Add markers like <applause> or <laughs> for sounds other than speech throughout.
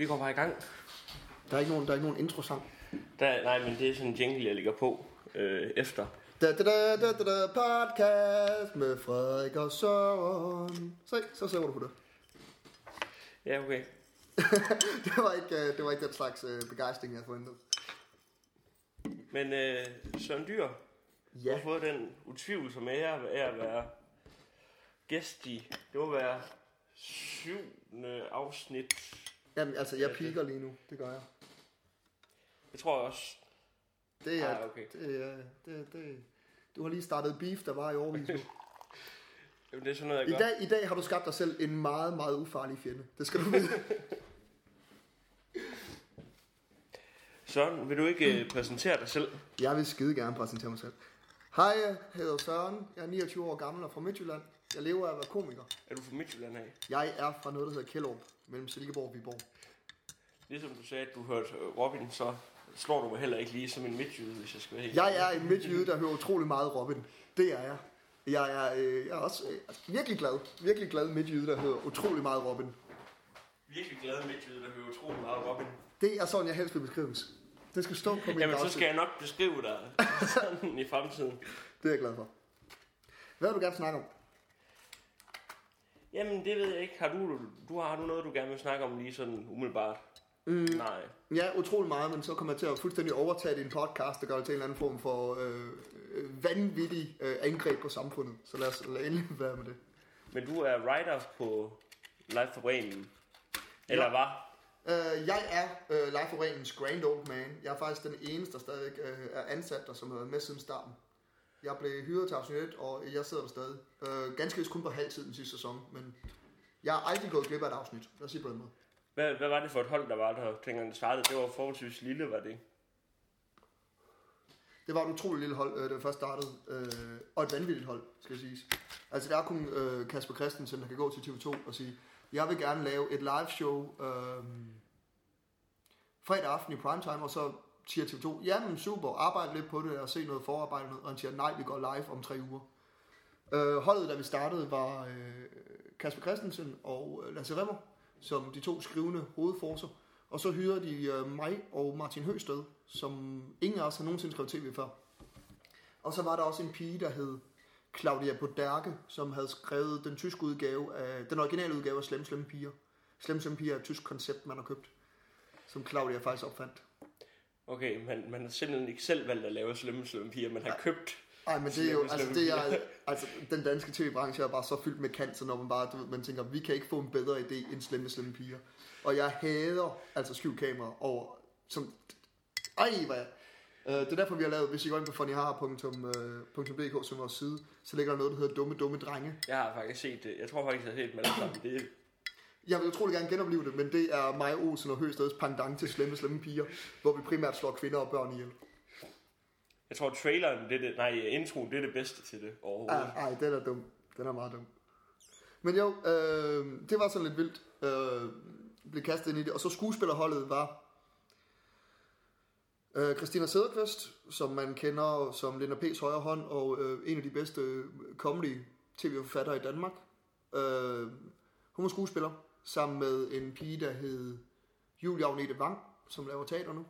Vi går bare i gang. Der er ikke nogen, der er ikke nogen intro-sang. Der, nej, men det er sådan en jingle, jeg lægger på øh, efter. Da, da, da, da, da, da, podcast med Frederik og Søren. Se, så ser du på det. Ja, okay. <laughs> det, var ikke, øh, det var ikke den slags øh, begejstring, jeg forventede. Men øh, Søren Dyr Ja. har fået den utvivlsomme ære af at være gæst i, det må være syvende afsnit. Jamen, altså, jeg piker lige nu. Det gør jeg. Det tror jeg også. Det er, Ah, okay. det er, det, det, du har lige startet beef, der var i overvis nu. <laughs> Jamen, det er sådan noget, jeg I gør. dag, I dag har du skabt dig selv en meget, meget ufarlig fjende. Det skal du vide. <laughs> Søren, vil du ikke øh, præsentere dig selv? Jeg vil skide gerne præsentere mig selv. Hej, jeg hedder Søren. Jeg er 29 år gammel og fra Midtjylland. Jeg lever af at være komiker. Er du fra Midtjylland af? Jeg er fra noget, der hedder Kjellup, mellem Silkeborg og Viborg. Ligesom du sagde, at du hørte øh, Robin, så slår du mig heller ikke lige som en midtjyde, hvis jeg skal være helt Jeg er en midtjyde, der hører utrolig meget Robin. Det er jeg. Jeg er, øh, jeg er også øh, altså, virkelig glad. Virkelig glad midtjyde, der hører utrolig meget Robin. virkelig glad midtjyde, der hører utrolig meget Robin. Det er sådan, jeg helst vil beskrives. Det skal stå på min Jamen, så gravsted. skal jeg nok beskrive dig <laughs> sådan i fremtiden. Det er jeg glad for. Hvad vil du gerne snakke om? Jamen, det ved jeg ikke. Har du, du, har du noget, du gerne vil snakke om lige sådan umiddelbart? Mm. Nej. Ja, utrolig meget, men så kommer jeg til at fuldstændig overtage din podcast og gøre det til en eller anden form for øh, øh, vanvittig øh, angreb på samfundet. Så lad os lad endelig <laughs> være med det. Men du er writer på Live for Bremen. Eller Ja. hvad? Øh, jeg er øh, Life Foreningens grand old man. Jeg er faktisk den eneste, der stadig øh, er ansat der, som har været med siden starten. Jeg blev hyret til 1, og jeg sidder der stadig. Øh, ganske vist kun på halvtid den sidste sæson, men jeg har aldrig gået glip af et afsnit. Lad os sige på den måde. Hvad, hvad var det for et hold, der var der, det startede? Det var forholdsvis lille, var det? Det var et utroligt lille hold, øh, vi først startede. Øh, og et vanvittigt hold, skal jeg sige. Altså, der er kun øh, Kasper Christensen, der kan gå til TV2 og sige, jeg vil gerne lave et live show øh, fredag aften i primetime, og så siger TV2, jamen super, arbejde lidt på det og se noget forarbejde, og han siger, nej, vi går live om tre uger. Øh, holdet, da vi startede, var øh, Kasper Christensen og øh, Lasse Remmer, som de to skrivende hovedforser. Og så hyrede de øh, mig og Martin Høsted, som ingen af os har nogensinde skrevet tv før. Og så var der også en pige, der hed Claudia Boderke, som havde skrevet den tyske udgave af, den originale udgave af Slem Slem Piger. Slem Slem Piger er et tysk koncept, man har købt, som Claudia faktisk opfandt. Okay, man, man har simpelthen ikke selv valgt at lave slemme slemme piger, man har købt. Ej, men det er jo, altså, det er, altså, den danske tv-branche er bare så fyldt med så når man bare, du ved, man tænker, vi kan ikke få en bedre idé end slemme, slemme piger. Og jeg hader altså skjult kamera over, som, ej, hvad jeg, Uh, det er derfor, vi har lavet, hvis I går ind på funnyhar.dk som vores side, så ligger der noget, der hedder dumme, dumme drenge. Jeg har faktisk set det. Jeg tror faktisk, jeg har set dem alle sammen. Det, Jeg vil utrolig gerne genopleve det, men det er mig, Olsen og Høsteds pendant til slemme, slemme piger, hvor vi primært slår kvinder og børn ihjel. jeg tror, traileren, det er det, nej, introen, det er det bedste til det overhovedet. Ej, ej, den er dum. Den er meget dum. Men jo, øh, det var sådan lidt vildt. Øh, blev kastet ind i det. Og så skuespillerholdet var øh, Christina Sederqvist, som man kender som Linda P's højre hånd, og øh, en af de bedste comedy tv-forfattere i Danmark. Øh, hun var skuespiller, sammen med en pige, der hed Julia Agnete Wang, som laver teater nu.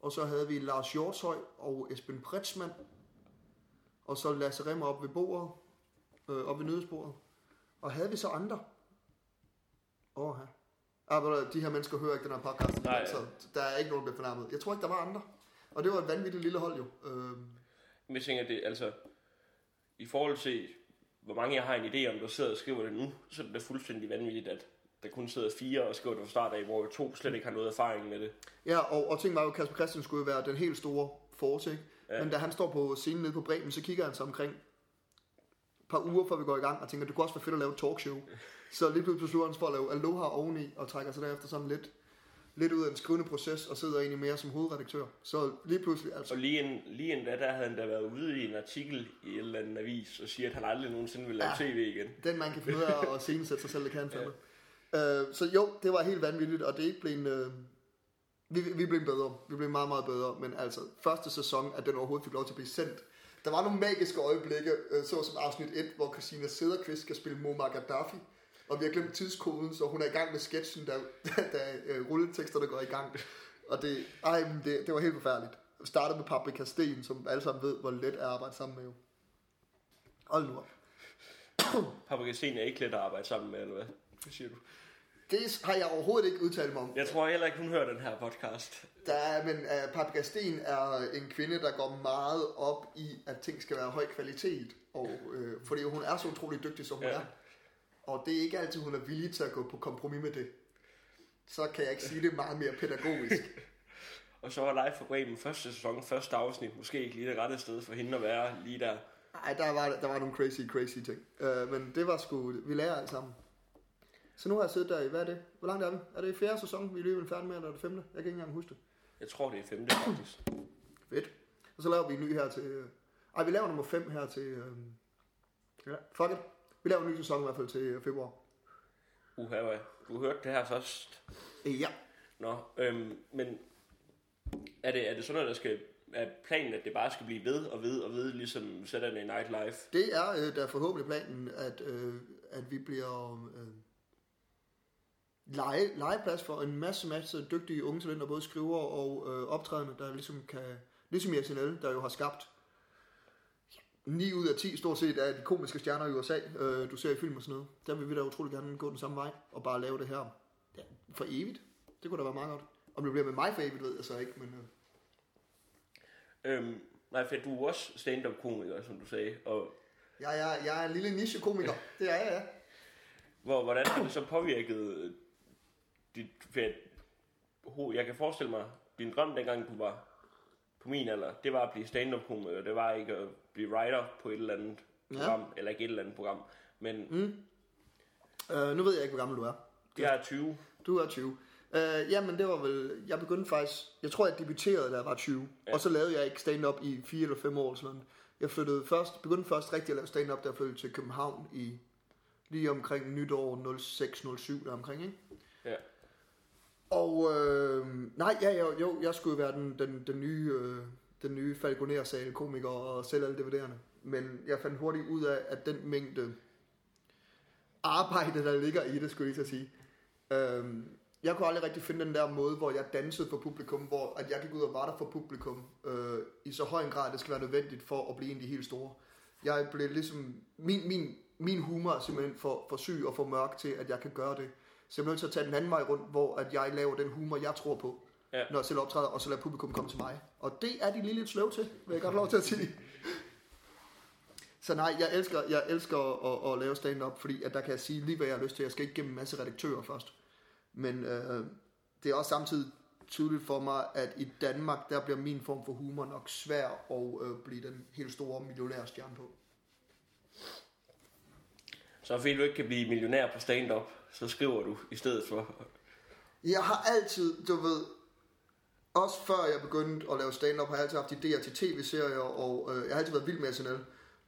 Og så havde vi Lars Hjortshøj og Esben Pretzmann. Og så Lasse Remmer op ved bordet, øh, op ved nødsbordet. Og havde vi så andre? Åh, her. Ah, de her mennesker hører ikke den her podcast, Nej. så der er ikke nogen, der bliver fornærmet. Jeg tror ikke, der var andre. Og det var et vanvittigt lille hold jo. Øh, Men jeg tænker, det, altså, i forhold til, hvor mange jeg har en idé om, der sidder og skriver det nu, så er det fuldstændig vanvittigt, at der kun sidder fire og skriver det fra start af, hvor to slet ikke har noget erfaring med det. ja, og, og ting var jo, at Kasper Christian skulle jo være den helt store force, ikke? Ja. Men da han står på scenen nede på Bremen, så kigger han sig omkring et par uger, før vi går i gang, og tænker, det kunne også være fedt at lave et talkshow. Så lige pludselig beslutter han for at lave Aloha oveni, og trækker sig derefter sådan lidt, lidt ud af en skrivende proces, og sidder egentlig mere som hovedredaktør. Så lige pludselig, altså, Og lige, en, lige endda, der havde han da været ude i en artikel i en eller anden avis, og siger, at han aldrig nogensinde vil lave Ja. tv igen. den man kan finde ud af at <laughs> scenesætte sig selv, det kan han fandme. Øh, så jo, det var helt vanvittigt, og det er ikke blevet... Øh, vi, vi blev bedre. Vi blev meget, meget bedre. Men altså, første sæson, at den overhovedet fik lov til at blive sendt. Der var nogle magiske øjeblikke, øh, så som afsnit 1, hvor Christina Sederqvist skal spille Muammar Gaddafi. og vi har glemt tidskoden, så hun er i gang med sketchen, da, <laughs> da, uh, rulleteksterne går i gang. Og det, ej, men det, det var helt forfærdeligt. Vi startede med Paprika Sten, som alle sammen ved, hvor let er at arbejde sammen med jo. Hold nu op. Paprikasten er ikke let at arbejde sammen med, eller hvad? Hvad siger du? Det har jeg overhovedet ikke udtalt mig om. Jeg tror heller ikke, hun hører den her podcast. Der er, men uh, Paprika Sten er en kvinde, der går meget op i, at ting skal være høj kvalitet. Og, øh, fordi hun er så utrolig dygtig, som hun ja. er. Og det er ikke altid, hun er villig til at gå på kompromis med det. Så kan jeg ikke sige det meget mere pædagogisk. <laughs> Og så var Live for Bremen første sæson, første afsnit, måske ikke lige det rette sted for hende at være lige der. Nej, der var, der var nogle crazy, crazy ting. Uh, men det var sgu, vi lærer alt sammen. Så nu har jeg siddet der i, hvad er det? Hvor langt er vi? Er det i fjerde sæson, vi er lige færdige med, eller er det femte? Jeg kan ikke engang huske det. Jeg tror, det er femte faktisk. Fedt. Og så laver vi en ny her til... Øh... Ej, vi laver nummer 5 her til... Øh... Ja, fuck it. Vi laver en ny sæson i hvert fald til øh, februar. Uha, hvad? Du hørte det her først. Ja. Nå, øhm, men er det, er det sådan, at der skal, er planen, at det bare skal blive ved og ved og ved, ligesom Saturday Night Live? Det er øh, der er forhåbentlig planen, at, øh, at vi bliver øh, lege, legeplads for en masse, masse dygtige unge talenter, både skriver og øh, optrædende, der ligesom kan, ligesom i SNL, der jo har skabt 9 ud af 10 stort set af de komiske stjerner i USA, øh, du ser i film og sådan noget. Der vil vi da utrolig gerne gå den samme vej, og bare lave det her ja, for evigt. Det kunne da være meget godt. Om det bliver med mig for evigt, ved jeg så ikke, men... Øh, Øhm, nej, for du er også stand-up-komiker, som du sagde. Og jeg, er, jeg er en lille niche-komiker. Det er jeg, ja. hvor, hvordan har det så påvirket dit... Jeg, kan forestille mig, din drøm dengang du var på min alder, det var at blive stand-up-komiker. Det var ikke at blive writer på et eller andet Ja. program, eller ikke et eller andet program. Men Mm. Øh, nu ved jeg ikke, hvor gammel du er. jeg er 20. Du er 20. Øh, jamen, det var vel... Jeg begyndte faktisk... Jeg tror, jeg debuterede, da jeg var 20. Ja. Ja. Og så lavede jeg ikke stand-up i 4 eller 5 år. Sådan. Jeg flyttede først, begyndte først rigtig at lave stand-up, da jeg flyttede til København i lige omkring nytår 06-07 der omkring, ikke? Ja. Og øh, nej, ja, jo, jo, jeg skulle være den, den, den nye, øh, den nye Falconer-sal komiker og sælge alle DVD'erne. Men jeg fandt hurtigt ud af, at den mængde arbejde, der ligger i det, skulle jeg lige så sige. Øh, jeg kunne aldrig rigtig finde den der måde, hvor jeg dansede for publikum, hvor at jeg gik ud og var der for publikum øh, i så høj en grad, at det skal være nødvendigt for at blive en af de helt store. Jeg blev ligesom, min, min, min humor er simpelthen for, for syg og for mørk til, at jeg kan gøre det. Så jeg er nødt til at tage den anden vej rundt, hvor at jeg laver den humor, jeg tror på, Ja. når jeg selv optræder, og så lader publikum komme til mig. Og det er de lige lidt sløv til, vil jeg godt lov til at sige. Så nej, jeg elsker, jeg elsker at, at lave stand-up, fordi at der kan jeg sige lige, hvad jeg har lyst til. Jeg skal ikke gennem en masse redaktører først. Men øh, det er også samtidig tydeligt for mig, at i Danmark, der bliver min form for humor nok svær at øh, blive den helt store millionærstjerne på. Så fordi du ikke kan blive millionær på stand-up, så skriver du i stedet for. Jeg har altid, du ved, også før jeg begyndte at lave stand-up, har jeg altid haft idéer til tv-serier, og øh, jeg har altid været vild med SNL.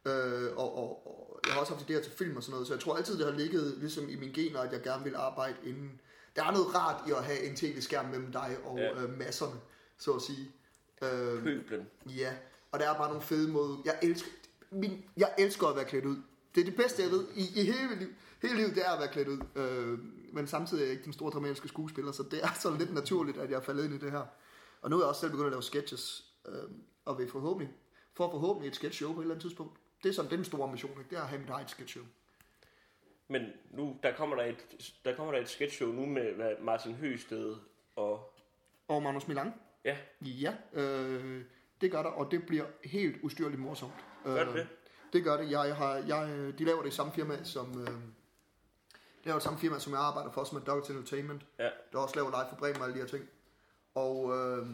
Øh, og, og, og jeg har også haft idéer til film og sådan noget, så jeg tror altid, det har ligget ligesom i mine gener, at jeg gerne vil arbejde inden. Der er noget rart i at have en tv-skærm mellem dig og Ja. ja. øh, masserne, så at sige. Øh, Pøblen. Ja, og der er bare nogle fede måder. Jeg elsker, min, jeg elsker at være klædt ud. Det er det bedste, jeg ved i, i hele liv. Hele livet, det er at være klædt ud. Øh, men samtidig er jeg ikke den store dramatiske skuespiller, så det er så lidt naturligt, at jeg er faldet ind i det her. Og nu er jeg også selv begyndt at lave sketches, øh, og vil forhåbentlig, for forhåbentlig et sketch show på et eller andet tidspunkt. Det er sådan den store ambition, ikke? det er at have mit eget sketch show. Men nu, der kommer der et, der kommer der et sketchshow nu med Martin Høsted og... Og Magnus Milan? Ja, Ja, øh, det gør der, og det bliver helt ustyrligt morsomt. gør det det? Det gør det. Jeg har, jeg, de laver det i samme firma, som... Øh, det er jo det samme firma, som jeg arbejder for, som er Doggett Entertainment. Ja. Der også laver live for Bremen og alle de her ting. Og øh,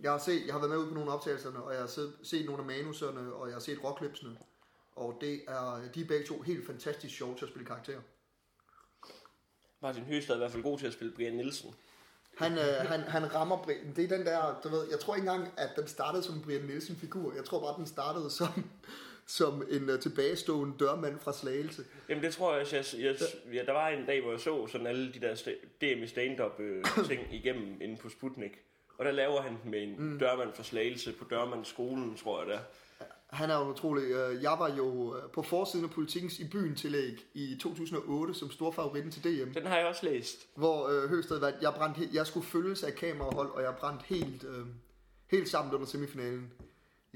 jeg har, set, jeg har været med ude på nogle af optagelserne, og jeg har set, set nogle af manuserne, og jeg har set rocklipsene. Og det er, de er begge to helt fantastisk sjove til at spille karakterer. Martin Høsted er i hvert fald god til at spille Brian Nielsen. Han, øh, han, han rammer Brian. Det er den der, du ved, jeg tror ikke engang, at den startede som en Brian Nielsen-figur. Jeg tror bare, den startede som, som en uh, tilbagestående dørmand fra Slagelse. Jamen det tror jeg også, jeg, jeg, ja, der var en dag, hvor jeg så sådan alle de der DM i stand-up øh, <coughs> ting igennem inde på Sputnik. Og der laver han med en mm. dørmand fra Slagelse på dørmandsskolen, tror jeg der. Han er jo utrolig. Øh, jeg var jo øh, på forsiden af politikens i byen tillæg i 2008 som stor favoritten til DM. Den har jeg også læst. Hvor øh, Høsted var, jeg, brændte, jeg skulle følges af kamerahold, og jeg brændte helt, øh, helt sammen under semifinalen.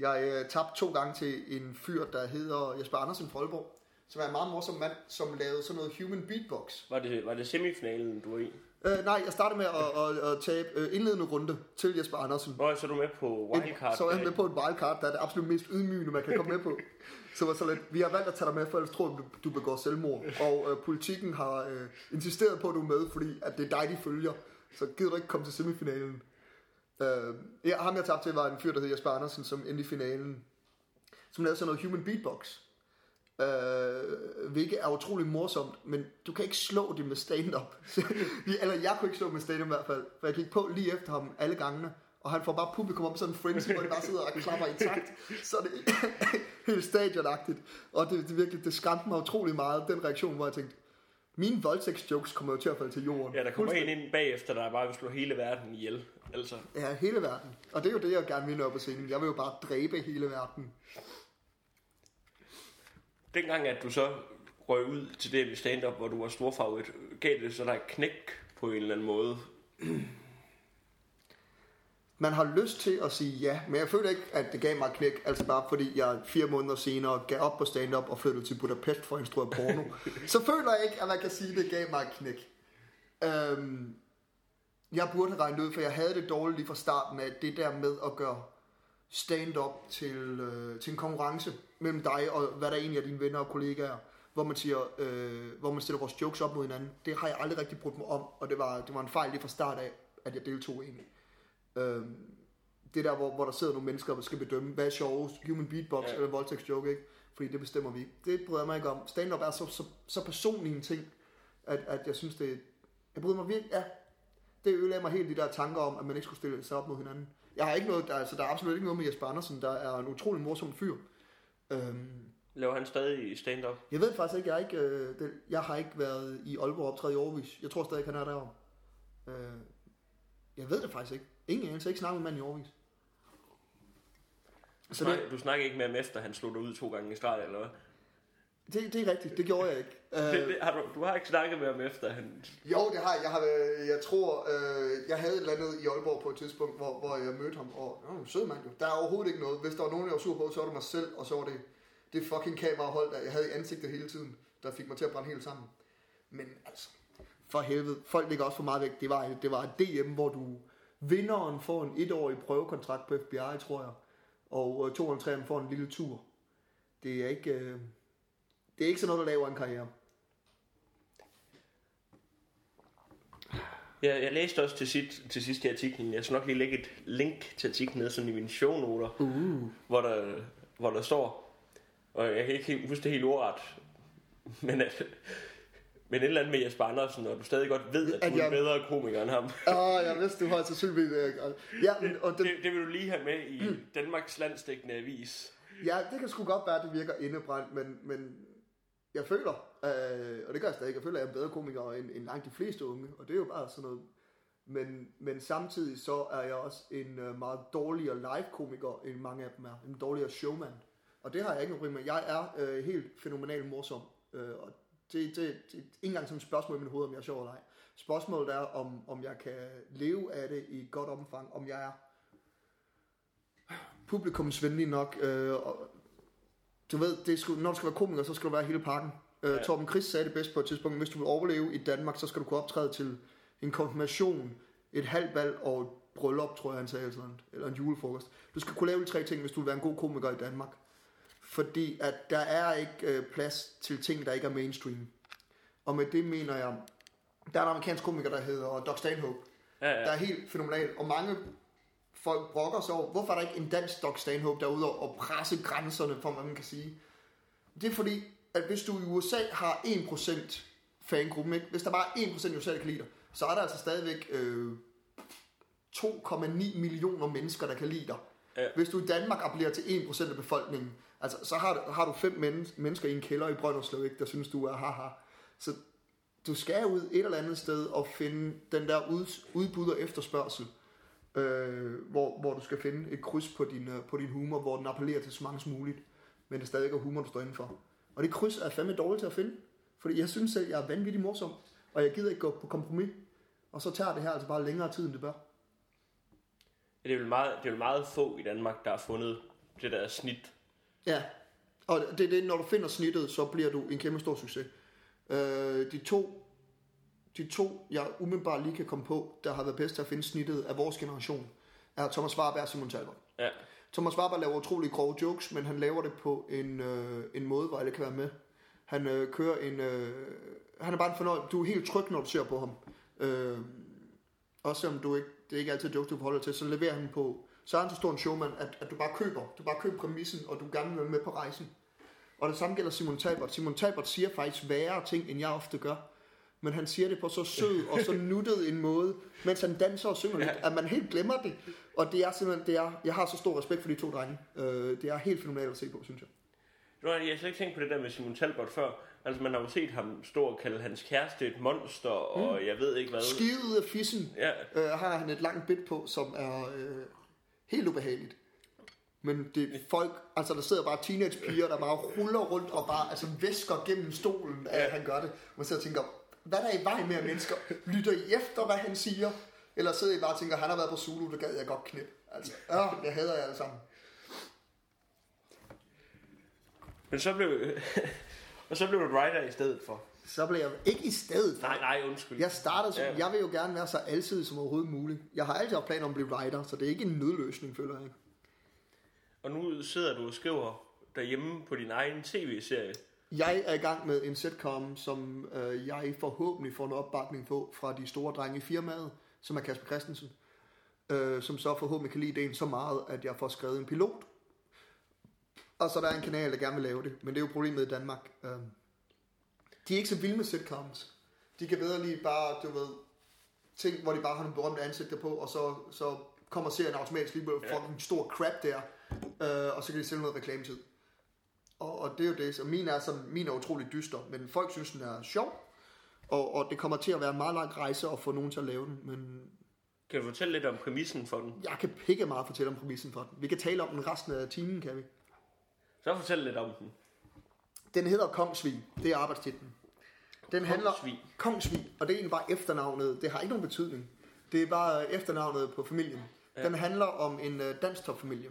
Jeg øh, tabte to gange til en fyr, der hedder Jesper Andersen fra Aalborg, som er en meget morsom mand, som lavede sådan noget human beatbox. Var det, var det semifinalen, du var i? Øh, nej, jeg startede med at, at, at tabe øh, indledende runde til Jesper Andersen. Nå, så er du med på wildcard. Så er jeg med på et wildcard, der er det absolut mest ydmygende, man kan komme med på. <laughs> Så var så lidt, vi har valgt at tage dig med, for ellers tror du, du begår selvmord. Og øh, politikken har øh, insisteret på, at du er med, fordi at det er dig, de følger. Så gider du ikke komme til semifinalen. Øh, ja, ham jeg tabte til var en fyr, der hedder Jesper Andersen, som endte i finalen. Som lavede sådan noget human beatbox. Øh, hvilket er utrolig morsomt, men du kan ikke slå det med stand-up. <laughs> Eller jeg kunne ikke slå det med stand-up i hvert fald, for jeg gik på lige efter ham alle gangene, og han får bare publikum op sådan en frenzy, hvor de bare sidder og klapper i takt. Så er det <laughs> helt stadionagtigt. Og det, det, virkelig, det skræmte mig utrolig meget, den reaktion, hvor jeg tænkte, mine voldtægtsjokes kommer jo til at falde til jorden. Ja, der kommer en ind bagefter, der bare vil slå hele verden ihjel. Altså, Ja, hele verden. Og det er jo det, jeg gerne vil op på scenen. Jeg vil jo bare dræbe hele verden. dengang at du så røg ud til det med stand-up, hvor du var stor favorit, gav det så der et knæk på en eller anden måde. Man har lyst til at sige ja, men jeg føler ikke, at det gav mig knæk, altså bare fordi jeg fire måneder senere gav op på stand-up og flyttede til Budapest for at instruere porno. <laughs> så føler jeg ikke, at man kan sige, at det gav mig knæk. Øhm, jeg burde have regnet ud, for jeg havde det dårligt lige fra starten af det der med at gøre stand-up til, øh, til en konkurrence mellem dig og hvad der egentlig er dine venner og kollegaer, hvor man siger, øh, hvor man stiller vores jokes op mod hinanden. Det har jeg aldrig rigtig brugt mig om, og det var, det var en fejl lige fra start af, at jeg deltog egentlig. Øhm, det der, hvor, hvor der sidder nogle mennesker, der skal bedømme, hvad er sjovest, human beatbox Ja. eller voldtægtsjoke, ikke? Fordi det bestemmer vi. Det bryder jeg mig ikke om. Stand-up er så, så, så personlig en ting, at, at jeg synes, det Jeg bryder mig virkelig, ja, det ødelagde mig helt de der tanker om, at man ikke skulle stille sig op mod hinanden. Jeg har ikke noget, der, altså, der er absolut ikke noget med Jesper Andersen, der er en utrolig morsom fyr. Øhm, Laver han stadig stand-up? jeg ved faktisk ikke, jeg, ikke, øh, det, jeg har ikke været i Aalborg optræde i Aarhus. Jeg tror stadig, han er derovre. Øh, jeg ved det faktisk ikke. Ingen anelse. Jeg ikke snakket med manden i Aarhus. Du, Så det, du snakker ikke med ham efter, han slog dig ud to gange i streg, eller hvad? Det, det er rigtigt. Det gjorde jeg ikke. <laughs> Det, det, har du, du har ikke snakket med ham efter, han... jo, det har jeg. Jeg, har, jeg tror, øh, jeg havde et eller andet i Aalborg på et tidspunkt, hvor, hvor jeg mødte ham. Og oh, sød mand jo. Der er overhovedet ikke noget. Hvis der var nogen, jeg var sur på, så var det mig selv, og så var det det fucking kamerahold, der jeg havde i ansigtet hele tiden, der fik mig til at brænde helt sammen. Men altså, for helvede, folk ligger også for meget væk. Det var, det var et DM, hvor du vinderen får en etårig prøvekontrakt på FBI, tror jeg. Og øh, 203 får en lille tur. Det er ikke, øh, det er ikke sådan noget, der laver en karriere. Jeg, jeg læste også til sidst, til sidst i artiklen, jeg skal nok lige lægge et link til artiklen nede sådan i mine shownoter, Uh. hvor der, hvor der står, og jeg kan ikke huske det helt ordret, <laughs> men at, men et eller andet med Jesper Andersen, og du stadig godt ved, at At du er jeg- bedre komiker end ham. Åh, jeg vidste, du har sandsynligvis... øh, Ja, men, <laughs> og den, Det, det vil du lige have med i Danmarks landstækkende avis. ja, det kan sgu godt være, at det virker indebrændt, men, men jeg føler, øh, og det gør jeg stadig, jeg føler, at jeg er en bedre komiker end, end langt de fleste unge, og det er jo bare sådan noget. Men, men samtidig så er jeg også en øh, meget dårligere live-komiker, end mange af dem er. En dårligere showman. Og det har jeg ikke noget problem med. Jeg er øh, helt fænomenalt morsom. Øh, og det, det, det er ikke engang som et spørgsmål i mit hoved, om jeg er sjov eller ej. Spørgsmålet er, om, om jeg kan leve af det i et godt omfang. Om jeg er publikumsvenlig nok. Øh, og, du ved, det sgu, når du skal være komiker, så skal du være hele pakken. Øh, Ja. Torben Chris sagde det bedst på et tidspunkt. Hvis du vil overleve i Danmark, så skal du kunne optræde til en konfirmation, et halvt valg og et bryllup, tror jeg han sagde, eller, sådan, eller en julefrokost. Du skal kunne lave de tre ting, hvis du vil være en god komiker i Danmark. Fordi at der er ikke øh, plads til ting, der ikke er mainstream. Og med det mener jeg, der er en amerikansk komiker, der hedder Doc Stanhope, Ja, der ja. er helt fænomenal. Og mange folk brokker sig over, hvorfor er der ikke en dansk Doc Stanhope derude og presse grænserne for, hvad man kan sige. Det er fordi, at hvis du i USA har 1% fangruppen, ikke? hvis der bare er 1% i USA, der kan lide dig, så er der altså stadigvæk øh, 2,9 millioner mennesker, der kan lide dig. Ja. Hvis du i Danmark appellerer til 1% af befolkningen, altså, så har, du- har du fem men- mennesker i en kælder i Brønderslev, ikke, der synes, du er haha. Så du skal ud et eller andet sted og finde den der ud, udbud og efterspørgsel. Øh, hvor, hvor du skal finde et kryds på din, øh, på din humor, hvor den appellerer til så mange som muligt, men det stadig er humor, du står indenfor. Og det kryds er fandme dårligt til at finde, fordi jeg synes selv, jeg er vanvittig morsom, og jeg gider ikke gå på kompromis, og så tager det her altså bare længere tid, end det bør. Ja, det er vel meget, det er vel meget få i Danmark, der har fundet det der snit. Ja, og det er det, når du finder snittet, så bliver du en kæmpe stor succes. Øh, de to, de to, jeg umiddelbart lige kan komme på, der har været bedst til at finde snittet af vores generation, er Thomas Warberg og Simon Talbot. Ja. Thomas Warberg laver utrolig grove jokes, men han laver det på en, øh, en måde, hvor alle kan være med. Han øh, kører en... Øh, han er bare en fornøjelse. Du er helt tryg, når du ser på ham. Øh, også selvom du ikke, det er ikke altid jokes, du forholder til, så leverer han på... Så er han så stor en showman, at, at du bare køber. Du bare køber præmissen, og du gerne vil være med på rejsen. Og det samme gælder Simon Talbot. Simon Talbot siger faktisk værre ting, end jeg ofte gør. Men han siger det på så sød og så nuttet en måde, mens han danser og synger lidt, at man helt glemmer det. Og det er simpelthen, det er, jeg har så stor respekt for de to drenge. Øh, det er helt fænomenalt at se på, synes jeg. Nu har jeg slet ikke tænkt på det der med Simon Talbot før. Altså, man har jo set ham stå og kalde hans kæreste et monster, og Mm. jeg ved ikke hvad. Skidet af fissen Ja, øh, har han et langt bit på, som er øh, helt ubehageligt. Men det er folk, altså der sidder bare teenagepiger, der bare ruller rundt og bare altså væsker gennem stolen, at Ja. han gør det. Man sidder og tænker, hvad er der i vejen med at mennesker? Lytter I efter, hvad han siger? Eller sidder I bare og tænker, han har været på Zulu, det gad jeg godt knip. Altså, ja, jeg hader jer alle sammen. men så blev, <laughs> og så blev du writer i stedet for. Så bliver jeg ikke i stedet for. Nej, nej, undskyld. Jeg startede som, Ja. jeg vil jo gerne være så alsidig som overhovedet muligt. Jeg har altid haft planer om at blive writer, så det er ikke en nødløsning, føler jeg. Og nu sidder du og skriver derhjemme på din egen tv-serie. Jeg er i gang med en sitcom, som øh, jeg forhåbentlig får noget opbakning på fra de store drenge i firmaet, som er Kasper Christensen, øh, som så forhåbentlig kan lide ideen så meget, at jeg får skrevet en pilot. Og så er der en kanal, der gerne vil lave det, men det er jo problemet i Danmark. Øh, de er ikke så vilde med sitcoms. De kan bedre lige bare, du ved, ting, hvor de bare har nogle berømte ansigter på, og så, så kommer serien automatisk lige på Ja. fucking stor crap der, øh, og så kan de sælge noget reklametid. Og, og det er jo det, så min er, sådan, min er utrolig dyster, men folk synes, den er sjov, og, og det kommer til at være en meget lang rejse at få nogen til at lave den, men Kan du fortælle lidt om præmissen for den? jeg kan pikke meget fortælle om præmissen for den. Vi kan tale om den resten af timen, kan vi? Så fortæl lidt om den. Den hedder Kongsvig, det er arbejdstitlen. Den handler Kongsvig. Kongsvig, og det er egentlig bare efternavnet. Det har ikke nogen betydning. Det er bare efternavnet på familien. Ja. Den handler om en uh, dansk topfamilie,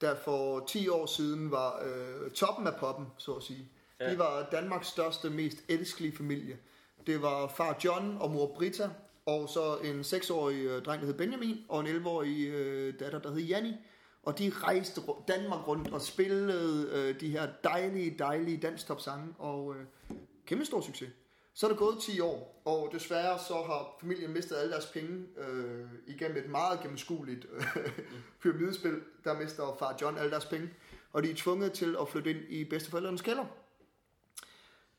der for 10 år siden var øh, toppen af poppen, så at sige. Ja. De var Danmarks største, mest elskelige familie. Det var far John og mor Britta, og så en 6-årig øh, dreng, der hed Benjamin, og en 11-årig øh, datter, der hed Janni. Og de rejste Danmark rundt og spillede øh, de her dejlige, dejlige danstop-sange, og øh, kæmpe stor succes. Så er der gået 10 år, og desværre så har familien mistet alle deres penge øh, igennem et meget gennemskueligt øh, pyramidespil. Der mister far John alle deres penge, og de er tvunget til at flytte ind i bedsteforældrenes kælder.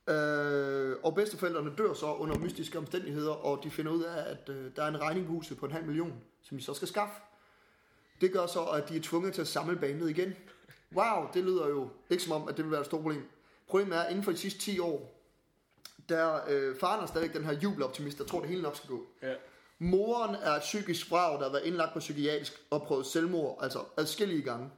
Øh, og bedsteforældrene dør så under mystiske omstændigheder, og de finder ud af, at øh, der er en regning på huset på en halv million, som de så skal skaffe. Det gør så, at de er tvunget til at samle banet igen. Wow, det lyder jo ikke som om, at det vil være et stort problem. Problemet er, at inden for de sidste 10 år, der øh, faren er stadig den her jubeloptimist, der tror, det hele nok skal gå. Ja. Moren er et psykisk vrag, der har været indlagt på psykiatrisk og prøvet selvmord, altså adskillige gange.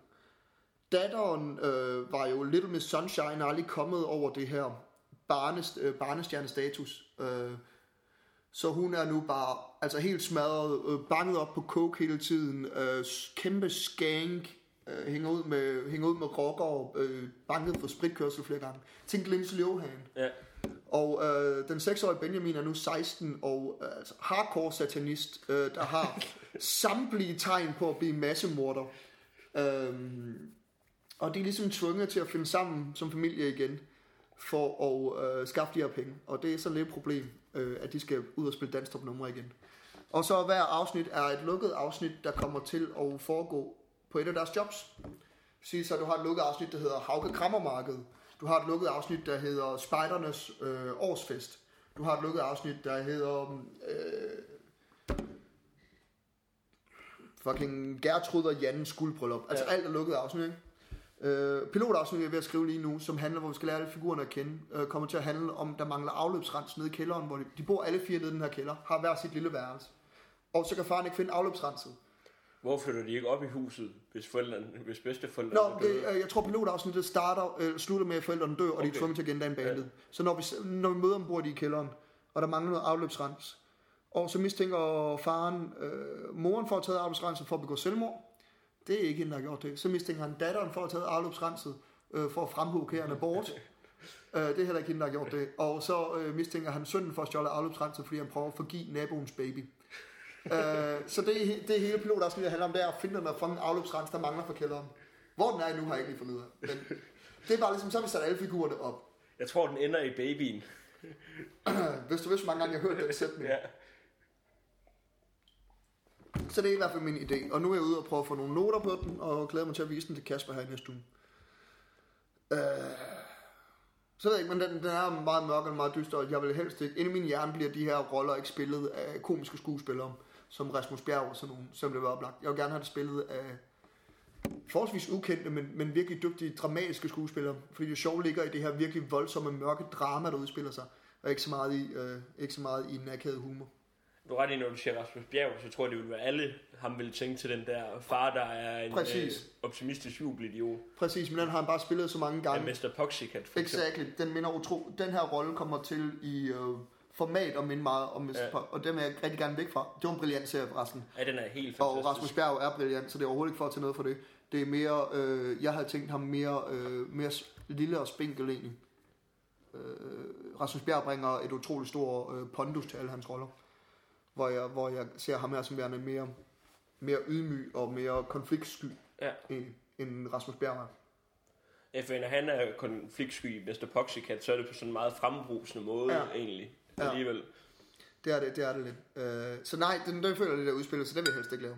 Datteren øh, var jo Little Miss Sunshine, aldrig kommet over det her barnest, øh, barnestjernestatus. Øh, så hun er nu bare altså helt smadret, øh, banget op på coke hele tiden, øh, kæmpe skank, øh, hænger, ud med, hænger ud med rocker, øh, banket for spritkørsel flere gange. Tænk Lindsay Lohan. Ja. Og øh, den 6-årige Benjamin er nu 16 og øh, altså, hardcore satanist, øh, der har <laughs> samtlige tegn på at blive massemorder. Øhm, og de er ligesom tvunget til at finde sammen som familie igen for at øh, skaffe de her penge. Og det er så lidt et problem, øh, at de skal ud og spille danstopnumre igen. Og så hver afsnit er et lukket afsnit, der kommer til at foregå på et af deres jobs. Sige så, du har et lukket afsnit, der hedder Hauke Krammermarked. Du har et lukket afsnit, der hedder Spejdernes øh, årsfest. Du har et lukket afsnit, der hedder... Øh, fucking Gertrud og Jannens guldbryllup. Altså Ja. alt er lukket afsnit, ikke? Øh, pilotafsnit, jeg er ved at skrive lige nu, som handler, hvor vi skal lære alle figurerne at kende, øh, kommer til at handle om, der mangler afløbsrens nede i kælderen, hvor de, de bor alle fire nede i den her kælder, har hver sit lille værelse. og så kan faren ikke finde afløbsrenset. Hvor flytter de ikke op i huset, hvis, forældrene, hvis bedsteforældrene Nå, døde? det, øh, jeg tror pilotafsnittet starter, øh, slutter med, at forældrene dør, og okay. de er tvunget til at gendanne bandet. Ja. Så når vi, når vi møder dem, bor de i kælderen, og der mangler noget afløbsrens. Og så mistænker faren øh, moren for at taget afløbsrenset for at begå selvmord. Det er ikke hende, der har gjort det. Så mistænker han datteren for at taget afløbsrenset øh, for at fremhugge bort. <laughs> Øh, det er heller ikke hende, der har gjort det. Og så øh, mistænker han sønnen for at stjåle afløbsrenset, fordi han prøver at forgive naboens baby. Øh, så det, det hele pilotafsnittet handler om, det er at finde den der fucking afløbsrens, der mangler fra kælderen. Hvor den er nu, har jeg ikke lige fundet ud af. Men det er bare ligesom, så har vi sat alle figurerne op. Jeg tror, den ender i babyen. <clears throat> Hvis du vidste, hvor mange gange jeg har hørt den sætning. Ja. Så det er i hvert fald min idé. Og nu er jeg ude og prøve at få nogle noter på den, og glæder mig til at vise den til Kasper her i næste uge. Øh, så ved jeg ikke, men den, den er meget mørk og meget dyster, og jeg vil helst ikke... Inde i min hjerne bliver de her roller ikke spillet af komiske skuespillere, som Rasmus Bjerg og sådan nogle, som det var oplagt. Jeg vil gerne have det spillet af forholdsvis ukendte, men, men virkelig dygtige, dramatiske skuespillere, fordi det sjove ligger i det her virkelig voldsomme, mørke drama, der udspiller sig, og ikke så meget i, øh, ikke så meget i nakavet humor. Du ret i, når du siger Rasmus Bjerg, så tror jeg, det vil være alle, ham vil tænke til den der far, der er en Præcis. øh, optimistisk jubelidiot. Præcis, men den har han bare spillet så mange Ja, gange. Mr. Poxycat, for eksempel. Exakt, den minder utro. Den her rolle kommer til i øh, format og minder meget om. Ja. Og dem er jeg rigtig gerne væk fra. Det var en brilliant serie forresten. Ja, den er helt Og fantastisk. Rasmus Bjerg er brilliant, så det er overhovedet ikke for at tage noget for det. Det er mere, øh, jeg havde tænkt ham mere, øh, mere lille og spinkel egentlig. Øh, Rasmus Bjerg bringer et utroligt stort øh, pondus til alle hans roller. Hvor jeg, hvor jeg ser ham her som værende mere, mere ydmyg og mere konfliktsky Ja. end, end Rasmus Bjerg er. Ja, for når han er konfliktsky i Mr. Poxycat, så er det på sådan en meget frembrusende måde, ja. egentlig. Ja. Alligevel. Det er det, det er det lidt. Øh, så nej, den, den føler lidt af udspillet, så den vil jeg helst ikke lave.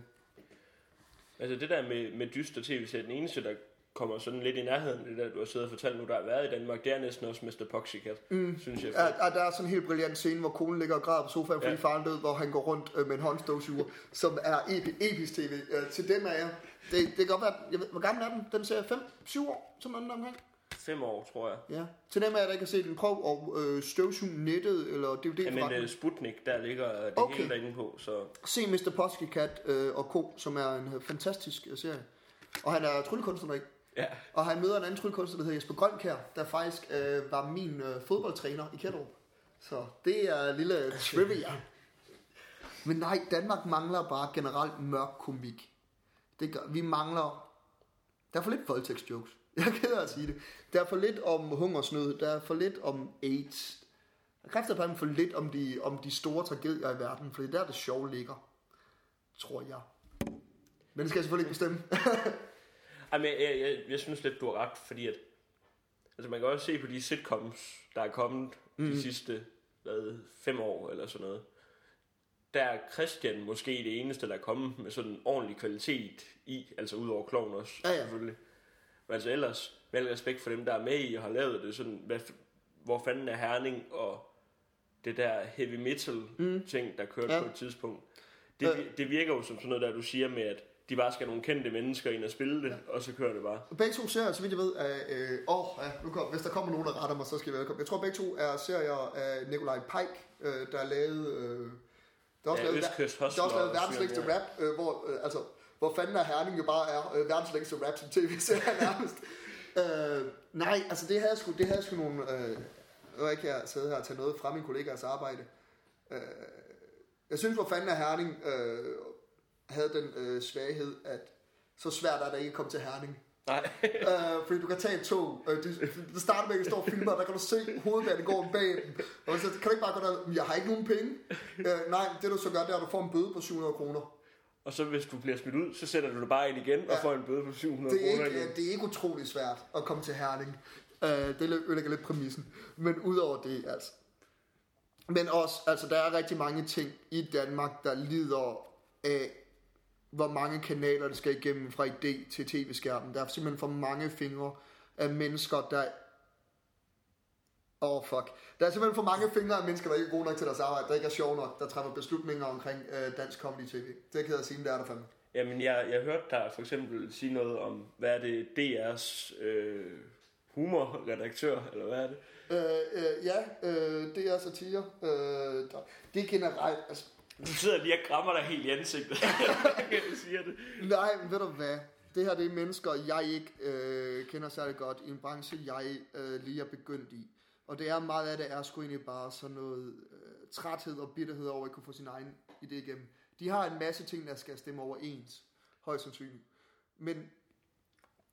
Altså det der med, med dyster tv-serier, den eneste, der kommer sådan lidt i nærheden af det der, du har siddet og fortalt nu, der har været i Danmark, det er næsten også Mr. Poxycat, mm. synes jeg. Ja, der er sådan en helt brilliant scene, hvor konen ligger og græder på sofaen, fordi Ja. faren død, hvor han går rundt øh, med en håndstøvsuger, <laughs> som er epi, episk tv. Øh, til dem er jeg. Det, det kan godt være, jeg ved, hvor gammel er den? Den ser 5-7 år, som den omkring. Fem år, tror jeg. Ja. Til dem jeg, der ikke har set den, prøv at øh, støvsuge nettet, eller DVD Ja, men uh, Sputnik, der ligger det Okay. okay. hele derinde på, så Se Mr. Pussycat øh, og Co., som er en øh, fantastisk øh, serie. Og han er tryllekunstner, ikke? ja. Og han møder en anden tryllekunstner, der hedder Jesper Grønkær, der faktisk øh, var min øh, fodboldtræner i Kjellerup. Så det er en lille trivia. <laughs> Men nej, Danmark mangler bare generelt mørk komik. Det gør, vi mangler... Der er for lidt voldtægtsjokes. <laughs> Jeg er ked af at sige det. Der er for lidt om hungersnød. Der er for lidt om AIDS. Der er kræfter på for lidt om de, om de store tragedier i verden, for det er der, det sjove ligger. Tror jeg. Men det skal jeg selvfølgelig ikke bestemme. <laughs> Ej, men jeg, jeg, jeg, jeg synes lidt, du har ret, fordi at, altså man kan også se på de sitcoms, der er kommet mm. de sidste hvad, fem år eller sådan noget. Der er Christian måske det eneste, der er kommet med sådan en ordentlig kvalitet i, altså ud over kloven også, Ja, ja. selvfølgelig. Men altså ellers, med al respekt for dem, der er med i og har lavet det, sådan, hvad, hvor fanden er Herning og det der heavy metal ting, der kørte Ja. på et tidspunkt. Det, Øh. det virker jo som sådan noget, der du siger med, at de bare skal nogle kendte mennesker ind og spille det, ja. og så kører det bare. Begge to serier, så vidt jeg ved, er... Øh, åh, ja, nu kom, hvis der kommer nogen, der retter mig, så skal jeg velkommen. Jeg tror, begge to er serier af Nikolaj Pike, øh, der er lavet... Øh, der er også Ja, lavet, Østkyst der er også lavet verdens længste rap, øh, hvor, øh, altså, hvor fanden er Herning jo bare er øh, verdens længste rap som tv-serie <laughs> nærmest. øh, nej, altså det havde sgu, det havde sgu nogle... Øh, nu ikke jeg sidde her og tage noget fra min kollegaers arbejde. Øh, jeg synes, hvor fanden er Herning øh, havde den øh, svaghed, at så svært er det ikke at komme til Herning. Nej. Øh, fordi du kan tage et tog. Øh, det, det starter med, at jeg står og filmer, og der kan du se hovedbanen går bag dem. Og så kan du ikke bare gå der, "Men jeg har ikke nogen penge. Øh, nej, det du så gør, det er, at du får en bøde på 700 kroner. Og så hvis du bliver smidt ud, så sætter du det bare ind igen ja. og får en bøde på 700 Det er, kroner ikke, igen. det er ikke utrolig svært at komme til Herning. Øh, det ødelægger lidt præmissen. Men udover det, altså. Men også, altså der er rigtig mange ting i Danmark, der lider af, hvor mange kanaler det skal igennem fra idé til tv-skærmen. Der er simpelthen for mange fingre af mennesker, der... Åh, oh, fuck. Der er simpelthen for mange fingre af mennesker, der ikke er gode nok til deres arbejde, der ikke er sjov nok, der træffer beslutninger omkring øh, dansk comedy tv. Det kan jeg sige, det er der fandme. Jamen, jeg, jeg hørte dig for eksempel sige noget om, hvad er det, DR's øh, humorredaktør, eller hvad er det? Øh, øh, ja, øh, er satire. Øh, der, det er generelt, altså, Du sidder lige og krammer dig helt i ansigtet. <laughs> jeg siger det. Nej, men ved du hvad? Det her det er mennesker, jeg ikke øh, kender særlig godt i en branche, jeg øh, lige er begyndt i. Og det er meget af det er sgu egentlig bare sådan noget øh, træthed og bitterhed over at kunne få sin egen idé igennem. De har en masse ting, der skal stemme overens, højst sandsynligt. Men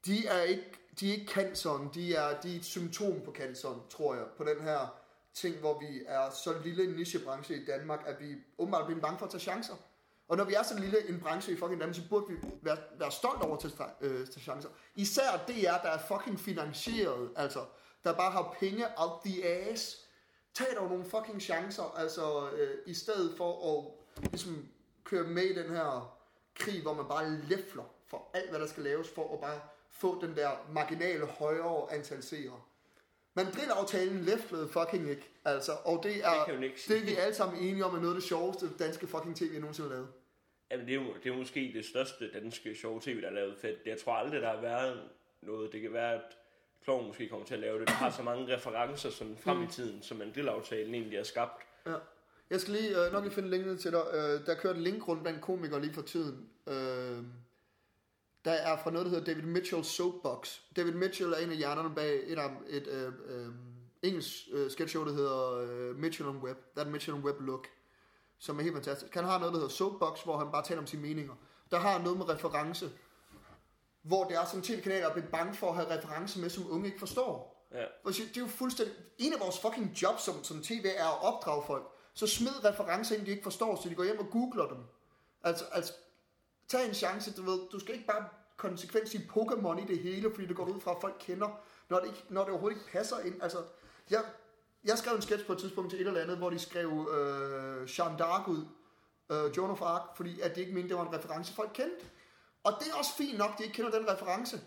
de er ikke, de er ikke canceren, de er, de er et symptom på canceren, tror jeg, på den her ting, hvor vi er så lille en nichebranche i Danmark, at vi åbenbart bliver bange for at tage chancer. Og når vi er så lille en branche i fucking Danmark, så burde vi være, være stolt over at tage, øh, tage chancer. Især det er, der er fucking finansieret, altså, der bare har penge out the ass. Tag dog nogle fucking chancer, altså, øh, i stedet for at ligesom, køre med i den her krig, hvor man bare læfler for alt, hvad der skal laves, for at bare få den der marginale højere antal seere. Men drillaftalen læflede fucking ikke, altså, og det er, Det ikke det er vi alle sammen enige om, er noget af det sjoveste danske fucking tv, nogensinde har lavet. Jamen, det er, jo, det er måske det største danske sjove tv, der er lavet fedt. Jeg tror aldrig, der har været noget. Det kan være, at Kloven måske kommer til at lave det. Der har så mange referencer sådan frem i tiden, som en drillaftalen egentlig er skabt. Ja. Jeg skal lige øh, nok lige finde linket til dig. Øh, der kører et link rundt blandt komikere lige for tiden. Øh, der er fra noget, der hedder David Mitchell Soapbox. David Mitchell er en af hjernerne bag et, af- et øh, øh, engelsk øh, sketchshow, der hedder øh, Mitchell on Web. That Mitchell on Web Look. Som er helt fantastisk. Han har noget, der hedder Soapbox, hvor han bare taler om sine meninger. Der har noget med reference. Hvor det er sådan tv-kanaler er blevet bange for at have reference med, som unge ikke forstår. Ja. Det er jo fuldstændig... En af vores fucking jobs som, som tv er at opdrage folk. Så smid referencer ind, de ikke forstår, så de går hjem og googler dem. Altså, altså tag en chance, du ved. Du skal ikke bare konsekvent sige Pokémon i det hele, fordi det går ud fra, at folk kender, når det, ikke, når det overhovedet ikke passer ind. Altså, jeg, jeg skrev en sketch på et tidspunkt til et eller andet, hvor de skrev øh, Jeanne d'Arc ud, øh, Joan of Arc, fordi at de ikke mente, det var en reference, folk kendte. Og det er også fint nok, de ikke kender den reference.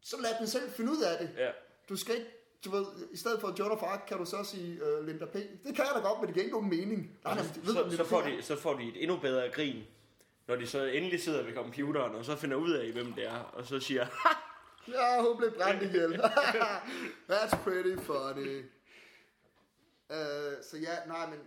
Så lad dem selv finde ud af det. Ja. Du skal ikke, du ved, i stedet for Joan of Arc, kan du så sige uh, Linda P. Det kan jeg da godt, men det giver ikke nogen mening. Nej, nej, men de ved, så, så, får de, så får de et endnu bedre grin, når de så endelig sidder ved computeren, og så finder ud af, hvem det er, og så siger, Ja, hun blev brændt ihjel. <laughs> That's pretty funny. Uh, så ja, nej, men...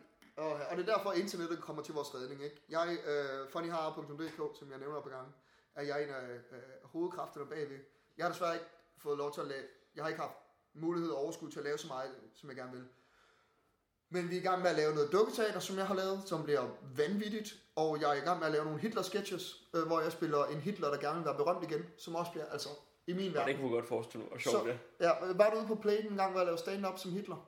Og, og det er derfor, at internettet kommer til vores redning, ikke? Jeg, uh, funnyhar.dk, som jeg nævner på gange, er jeg en af uh, hovedkræfterne bagved. Jeg har desværre ikke fået lov til at lave... Jeg har ikke haft mulighed og overskud til at lave så meget, som jeg gerne vil. Men vi er i gang med at lave noget dukketeater, som jeg har lavet, som bliver vanvittigt. Og jeg er i gang med at lave nogle Hitler-sketches, øh, hvor jeg spiller en Hitler, der gerne vil være berømt igen, som også bliver, altså, i min ja, verden. det kunne vi godt forestille mig, hvor sjovt det er. ja, var du ude på Play en gang, hvor jeg lavede stand-up som Hitler?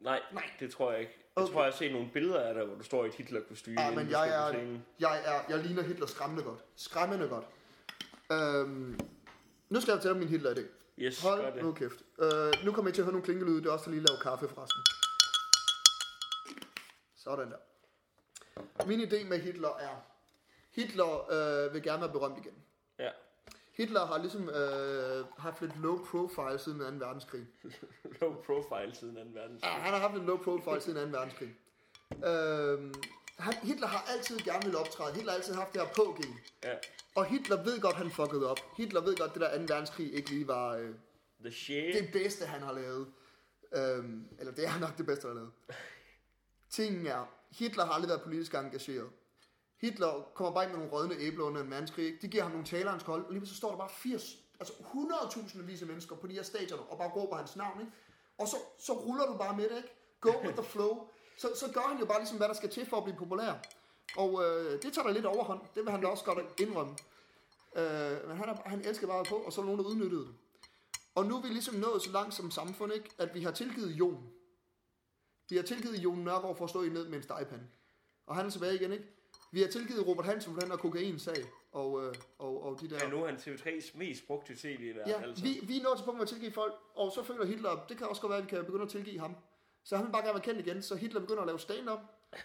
Nej, Nej. det tror jeg ikke. Jeg Okay. tror, jeg har set nogle billeder af dig, hvor du står i et Hitler-kostyme. Ja, inden men jeg er, jeg er, jeg ligner Hitler skræmmende godt. Skræmmende godt. Øhm, nu skal jeg fortælle om min Hitler-idé. Yes, Hold det. nu kæft. Øh, nu kommer I til at høre nogle klinkelyde. Det er også der lige lave kaffe forresten. Sådan der. Min idé med Hitler er, Hitler øh, vil gerne være berømt igen. Hitler har ligesom øh, haft lidt low profile siden 2. verdenskrig. <laughs> Low profile siden 2. verdenskrig. Ja, han har haft en low profile siden 2. verdenskrig. Øhm, han, Hitler har altid gerne vil optræde. Hitler har altid haft det her på gen. Ja. Og Hitler ved godt, han fuckede op. Hitler ved godt, det der 2. verdenskrig ikke lige var øh, The shit. det bedste, han har lavet. Øhm, eller det er nok det bedste, han har lavet. <laughs> Tingen er, Hitler har aldrig været politisk engageret. Hitler kommer bare ind med nogle rådne æbler under en verdenskrig. De giver ham nogle taler, han skal. Og lige så står der bare 80, altså 100.000 vis af mennesker på de her stadioner, og bare råber hans navn. Ikke? Og så, så ruller du bare med det, ikke? Go with the flow. Så, så gør han jo bare ligesom, hvad der skal til for at blive populær. Og øh, det tager da lidt overhånd. Det vil han da også godt indrømme. Øh, men han, er, han elsker bare på, og så er nogen, der udnyttede det. Og nu er vi ligesom nået så langt som samfund, ikke? at vi har tilgivet Jon. Vi har tilgivet Jon Nørgaard for at stå i ned med en stegepande. Og han er tilbage igen, ikke? Vi har tilgivet Robert Hansen for den der kokainsag, og, øh, og, og de der... Ja, nu er han TV3's mest brugte tv verden, Ja, altså. vi, vi er nået til punktet med at tilgive folk, og så føler Hitler, det kan også godt være, at vi kan begynde at tilgive ham. Så han vil bare gerne være kendt igen, så Hitler begynder at lave stand-up,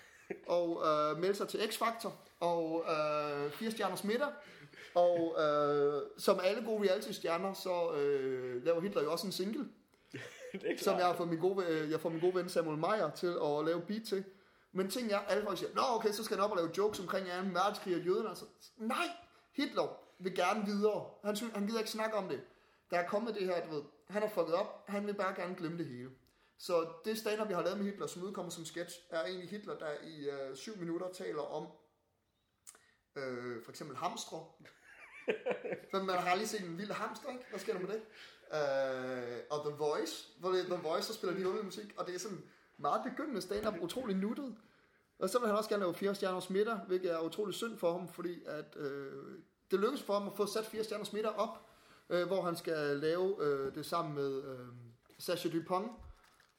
<laughs> og øh, melde sig til X-Factor, og øh, fire stjerners middag, og øh, som alle gode reality-stjerner, så øh, laver Hitler jo også en single, <laughs> som jeg har fået min gode, øh, jeg får min gode ven Samuel Meyer til at lave beat til. Men ting er, alle folk siger, nå okay, så skal han op og lave jokes omkring 2. verdenskrig og jøderne. Altså, nej, Hitler vil gerne videre. Han, synes, han gider ikke snakke om det. Der er kommet det her, du ved, han har fucket op, han vil bare gerne glemme det hele. Så det stand vi har lavet med Hitler, som udkommer som sketch, er egentlig Hitler, der i øh, syv minutter taler om øh, for eksempel hamstre. <laughs> For man har lige set en vild hamster, ikke? Hvad sker der med det? Øh, og The Voice, hvor det er The Voice, der spiller de underlig musik, og det er sådan meget begyndende stand-up, utrolig nuttet. Og så vil han også gerne lave fire stjerners midter, hvilket er utrolig synd for ham, fordi at, øh, det lykkes for ham at få sat fire stjerners midter op, øh, hvor han skal lave øh, det sammen med øh, Sasha Dupont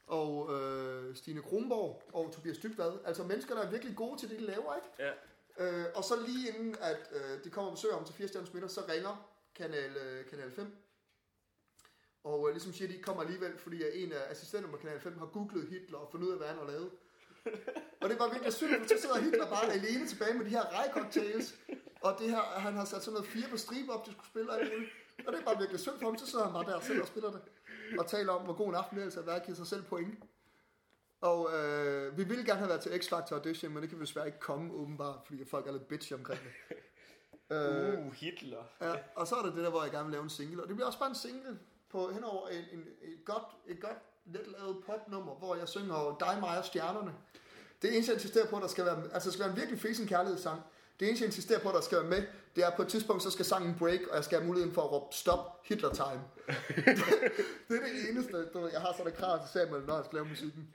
og øh, Stine Kronborg og Tobias Dybvad. Altså mennesker, der er virkelig gode til det, de laver, ikke? Ja. Øh, og så lige inden, at øh, de kommer og besøger ham til 4 stjerners middag, så ringer Kanal, øh, Kanal 5. Og øh, ligesom siger, de ikke kommer alligevel, fordi at en af assistenterne på Kanal 5 har googlet Hitler og fundet ud af, hvad han har lavet. <laughs> og det var virkelig synd, for så sidder Hitler bare alene tilbage med de her rejcocktails. Og det her, han har sat sådan noget fire på stribe op, de skulle spille og alt. Og det er bare virkelig synd for ham, så sidder han bare der selv og spiller det. Og taler om, hvor god en aften det er, altså at være giver sig selv point. Og øh, vi ville gerne have været til X-Factor Audition, men det kan vi desværre ikke komme åbenbart, fordi folk er lidt bitchy omkring det. <laughs> Uh, Hitler. Ja, og så er der det der, hvor jeg gerne vil lave en single. Og det bliver også bare en single på henover en, en, et, godt, et godt let lavet popnummer, hvor jeg synger dig, mig og stjernerne. Det eneste, jeg insisterer på, der skal være, altså skal være en virkelig fesen kærlighedssang. Det eneste, jeg insisterer på, der skal være med, det er på et tidspunkt, så skal sangen break, og jeg skal have muligheden for at råbe stop Hitler time. det, <laughs> det, er det eneste, du jeg har sådan et krav til Samuel, når jeg skal lave musikken.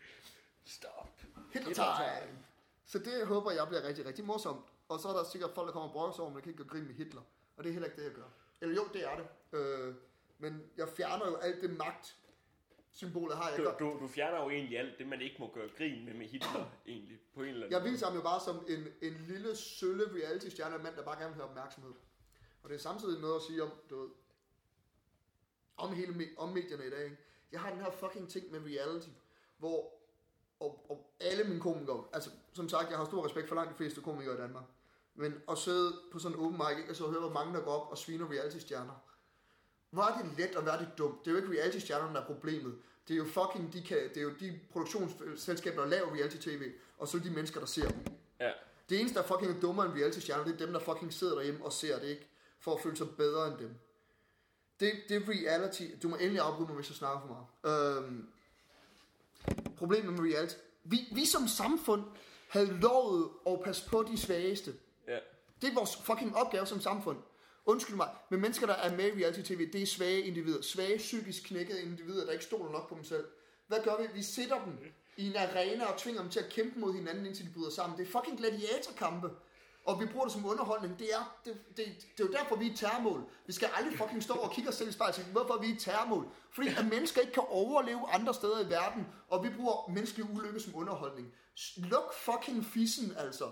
Stop. Hitler time! Så det håber jeg bliver rigtig, rigtig morsomt. Og så er der sikkert folk, der kommer og brokker over, men kan ikke gøre grin med Hitler. Og det er heller ikke det, jeg gør. Eller jo, det er det. Øh, men jeg fjerner jo alt det magt, symbolet har. Jeg, Du, du, du fjerner jo egentlig alt det, man ikke må gøre grin med med Hitler, <clears throat> egentlig, på en eller anden jeg viser ham jo bare som en, en lille, sølle reality-stjerne mand, der bare gerne vil have opmærksomhed. Og det er samtidig noget at sige om, du ved, om, hele, me- om medierne i dag. Ikke? Jeg har den her fucking ting med reality, hvor og, og alle mine komikere, altså som sagt, jeg har stor respekt for langt de fleste komikere i Danmark, men at sidde på sådan en open mic, ikke, og så høre, hvor mange der går op og sviner reality-stjerner. Hvor er det let og hvor er det dumt? Det er jo ikke reality-stjernerne, der er problemet. Det er jo fucking de, kan, det er jo de produktionsselskaber, der laver reality-tv, og så de mennesker, der ser dem. Ja. Det eneste, der fucking er dummere end reality-stjerner, det er dem, der fucking sidder derhjemme og ser det ikke, for at føle sig bedre end dem. Det, det er reality. Du må endelig afbryde mig, hvis jeg snakker for meget. Øhm, problemet med reality. Vi, vi som samfund havde lovet at passe på de svageste. Ja. Det er vores fucking opgave som samfund. Undskyld mig, men mennesker, der er med i reality-tv, det er svage individer. Svage, psykisk knækkede individer, der ikke stoler nok på dem selv. Hvad gør vi? Vi sætter dem i en arena og tvinger dem til at kæmpe mod hinanden, indtil de bryder sammen. Det er fucking gladiatorkampe. Og vi bruger det som underholdning. Det er, det, det, det er jo derfor, vi er et terrormål. Vi skal aldrig fucking stå og kigge os selv i spejlet hvorfor er vi et terrormål? Fordi at mennesker ikke kan overleve andre steder i verden, og vi bruger menneskelig ulykke som underholdning. Luk fucking fissen, altså.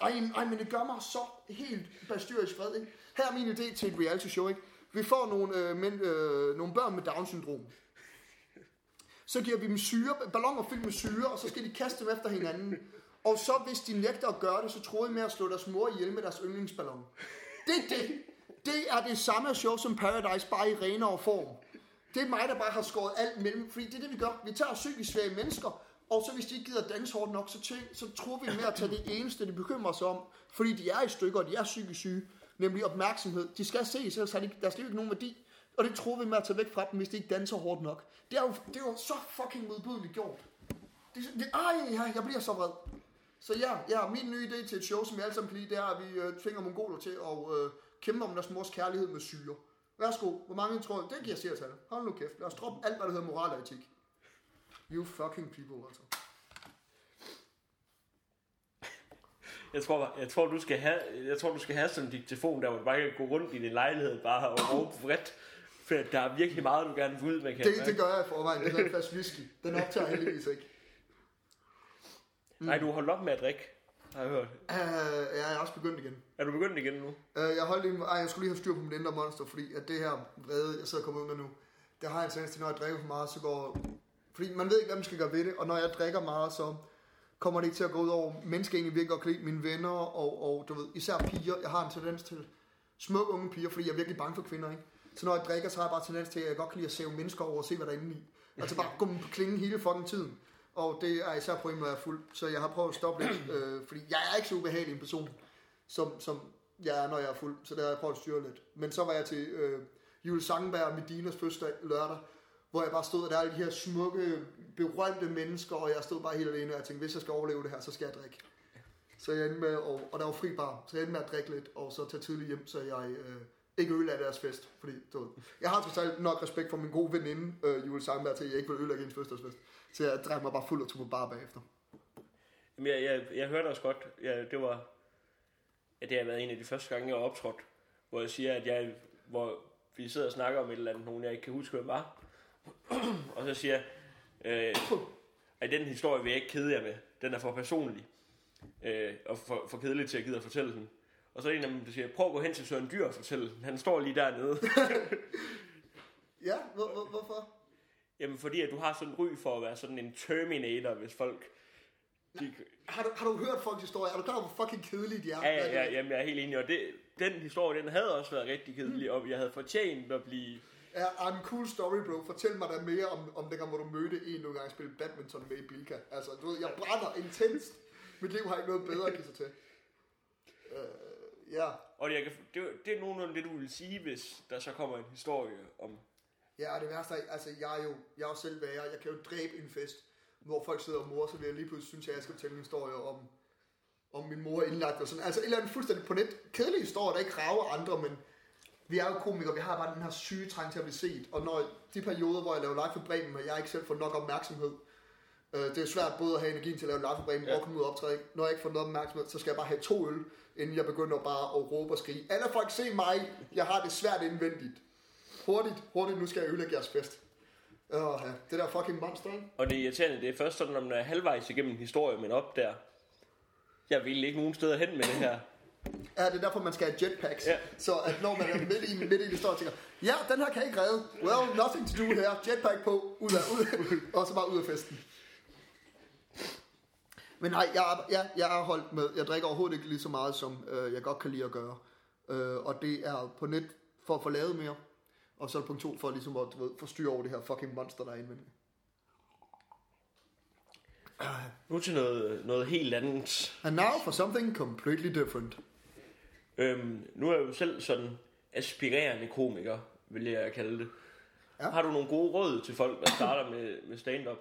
Ej, ej, men det gør mig så helt bastyrisk fred, ikke? Her er min idé til et reality show, ikke? Vi får nogle, øh, men, øh, nogle børn med Down-syndrom. Så giver vi dem syre, balloner fyldt med syre, og så skal de kaste dem efter hinanden. Og så hvis de nægter at gøre det, så tror de med at slå deres mor ihjel med deres yndlingsballon. Det er det. Det er det samme show som Paradise, bare i renere form. Det er mig, der bare har skåret alt mellem. Fordi det er det, vi gør. Vi tager psykisk svage mennesker, og så hvis de ikke gider danse hårdt nok, så, til, så tror vi med at tage det eneste, de bekymrer sig om. Fordi de er i stykker, og de er psykisk syge. Nemlig opmærksomhed. De skal se, ellers har de, der skal ikke nogen værdi. Og det tror vi med at tage væk fra dem, hvis de ikke danser hårdt nok. Det er jo, det er jo så fucking modbydeligt gjort. Det, det, ej, jeg, jeg bliver så vred. Så ja, ja, min nye idé til et show, som vi alle sammen kan lide, det er, at vi øh, tvinger mongoler til at øh, kæmpe om deres mors kærlighed med syre. Værsgo, hvor mange tror jeg? Det giver seertal. Hold nu kæft. Lad os droppe alt, hvad der hedder moral og etik. You fucking people, altså. Jeg tror, jeg tror, du skal have, jeg tror, du skal have sådan en diktafon, der hvor du bare kan gå rundt i din lejlighed bare og råbe vredt. For der er virkelig meget, du gerne vil ud med, kan Det, det gør jeg i forvejen. Det er en fast whisky. Den optager heldigvis ikke. Nej, du har holdt op med at drikke, har jeg hørt. Uh, jeg er også begyndt igen. Er du begyndt igen nu? Uh, jeg holdt lige, ej, jeg skulle lige have styr på mit indre monster, fordi at det her vrede, jeg sidder og kommer ud med nu, det har jeg en tendens til, når jeg drikker for meget, så går... Fordi man ved ikke, hvad man skal gøre ved det, og når jeg drikker meget, så kommer det ikke til at gå ud over mennesker, egentlig virkelig godt kan lide, mine venner, og, og du ved, især piger. Jeg har en tendens til smukke unge piger, fordi jeg er virkelig bange for kvinder, ikke? Så når jeg drikker, så har jeg bare tendens til, at jeg godt kan lide at sæve mennesker over og se, hvad der er inde i. Altså bare gå på klingen hele fucking tiden. Og det er især problemet, når jeg er fuld. Så jeg har prøvet at stoppe lidt, <clears throat> øh, fordi jeg er ikke så ubehagelig en person, som, som jeg er, når jeg er fuld. Så det har jeg prøvet at styre lidt. Men så var jeg til øh, Jules Sangenberg og Medinas fødselsdag lørdag, hvor jeg bare stod, og der er alle de her smukke, berømte mennesker, og jeg stod bare helt alene, og jeg tænkte, hvis jeg skal overleve det her, så skal jeg drikke. Så jeg endte med, og, og der var fri bar, så jeg endte med at drikke lidt, og så tage tidligt hjem, så jeg øh, ikke ødelagde deres fest. Fordi, du ved, jeg har trods nok respekt for min gode veninde, øh, Julie Sangberg, til at jeg ikke vil ødelægge hendes fødselsdagsfest. Så jeg drak mig bare fuld og tog på bar bagefter. Jamen, jeg, jeg, jeg hørte også godt, ja, det var, at det har været en af de første gange, jeg har optrådt, hvor jeg siger, at jeg, hvor vi sidder og snakker om et eller andet, nogen jeg ikke kan huske, hvem var og så siger jeg, øh, at den historie vil jeg ikke kede jer med. Den er for personlig. Øh, og for, for kedelig til at gide at fortælle den. Og så er en af dem, der siger, prøv at gå hen til Søren Dyr og fortælle den. Han står lige dernede. <laughs> Ja, hvor, hvor, hvorfor? Jamen, fordi at du har sådan en ry for at være sådan en Terminator, hvis folk... De, Har du, har du hørt folks historie? Er du klar over, hvor fucking kedelige de er? ja, ja, ja, jamen, jeg er helt enig. Og det, den historie, den havde også været rigtig kedelig, og jeg havde fortjent at blive... Ja, I'm cool story, bro. Fortæl mig da mere om, om den gang, hvor du mødte en, nogle gange spille badminton med i Bilka. Altså, du ved, jeg brænder intenst. Mit liv har ikke noget bedre at give sig til. Uh, ja, Og jeg kan, det, det er nogenlunde det, du vil sige, hvis der så kommer en historie om... ja, og det værste er, altså, jeg er jo, jeg er jo selv værre. Jeg kan jo dræbe en fest, hvor folk sidder og mor, så vil jeg lige pludselig synes, at jeg skal fortælle en historie om, om min mor indlagt og sådan. Altså, et eller andet fuldstændig på net. Kedelig historie, der ikke rager andre, men vi er jo komikere, vi har bare den her syge trang til at blive set. Og når de perioder, hvor jeg laver live for Bremen, og jeg ikke selv får nok opmærksomhed, øh, det er svært både at have energien til at lave live for Bremen ja. Og komme ud og optræde. Når jeg ikke får noget opmærksomhed, så skal jeg bare have to øl, inden jeg begynder bare at råbe og skrige. Alle folk se mig, jeg har det svært indvendigt. Hurtigt, hurtigt, nu skal jeg ødelægge jeres fest. Øh, ja. Det der fucking monster, ikke? Og det er irriterende, det er først sådan, når man er halvvejs igennem en historie, men op der. Jeg vil ikke nogen steder hen med det her. Ja, det er derfor, man skal have jetpacks. Ja. Så at når man er midt i, midt i en historie, tænker, ja, den her kan jeg ikke redde. Well, nothing to do her. Jetpack på, ud af, ud, og så bare ud af festen. Men nej, jeg, ja, jeg er holdt med. Jeg drikker overhovedet ikke lige så meget, som øh, jeg godt kan lide at gøre. Øh, og det er på net for at få lavet mere. Og så er det punkt to for ligesom at du ved, få styr over det her fucking monster, der er indvendigt. Nu til noget, noget helt andet. And now for something completely different. Øhm, nu er jeg jo selv sådan aspirerende komiker, vil jeg kalde det. Ja. Har du nogle gode råd til folk, der starter med, med stand-up?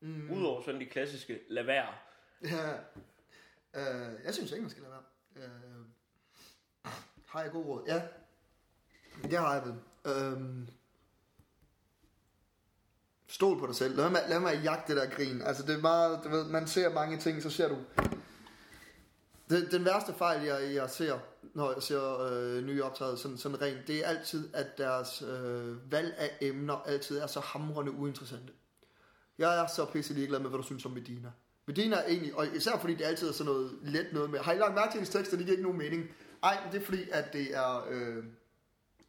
Mm. Udover sådan de klassiske, lad være. Ja. Øh, jeg synes ikke, man skal lade være. Øh, har jeg god råd? Ja. Det har jeg vel. Øhm, stol på dig selv. Lad mig, lad mig jagte det der grin. Altså det er meget, du ved, man ser mange ting, så ser du... Den, den værste fejl, jeg, jeg ser, når jeg ser øh, nye optaget sådan, sådan rent, det er altid, at deres øh, valg af emner altid er så hamrende uinteressante. Jeg er så pisse ligeglad med, hvad du synes om Medina. Medina er egentlig, og især fordi det altid er sådan noget let noget med, har I lagt mærke til hendes tekster, det giver ikke nogen mening. Ej, men det er fordi, at det er, øh, det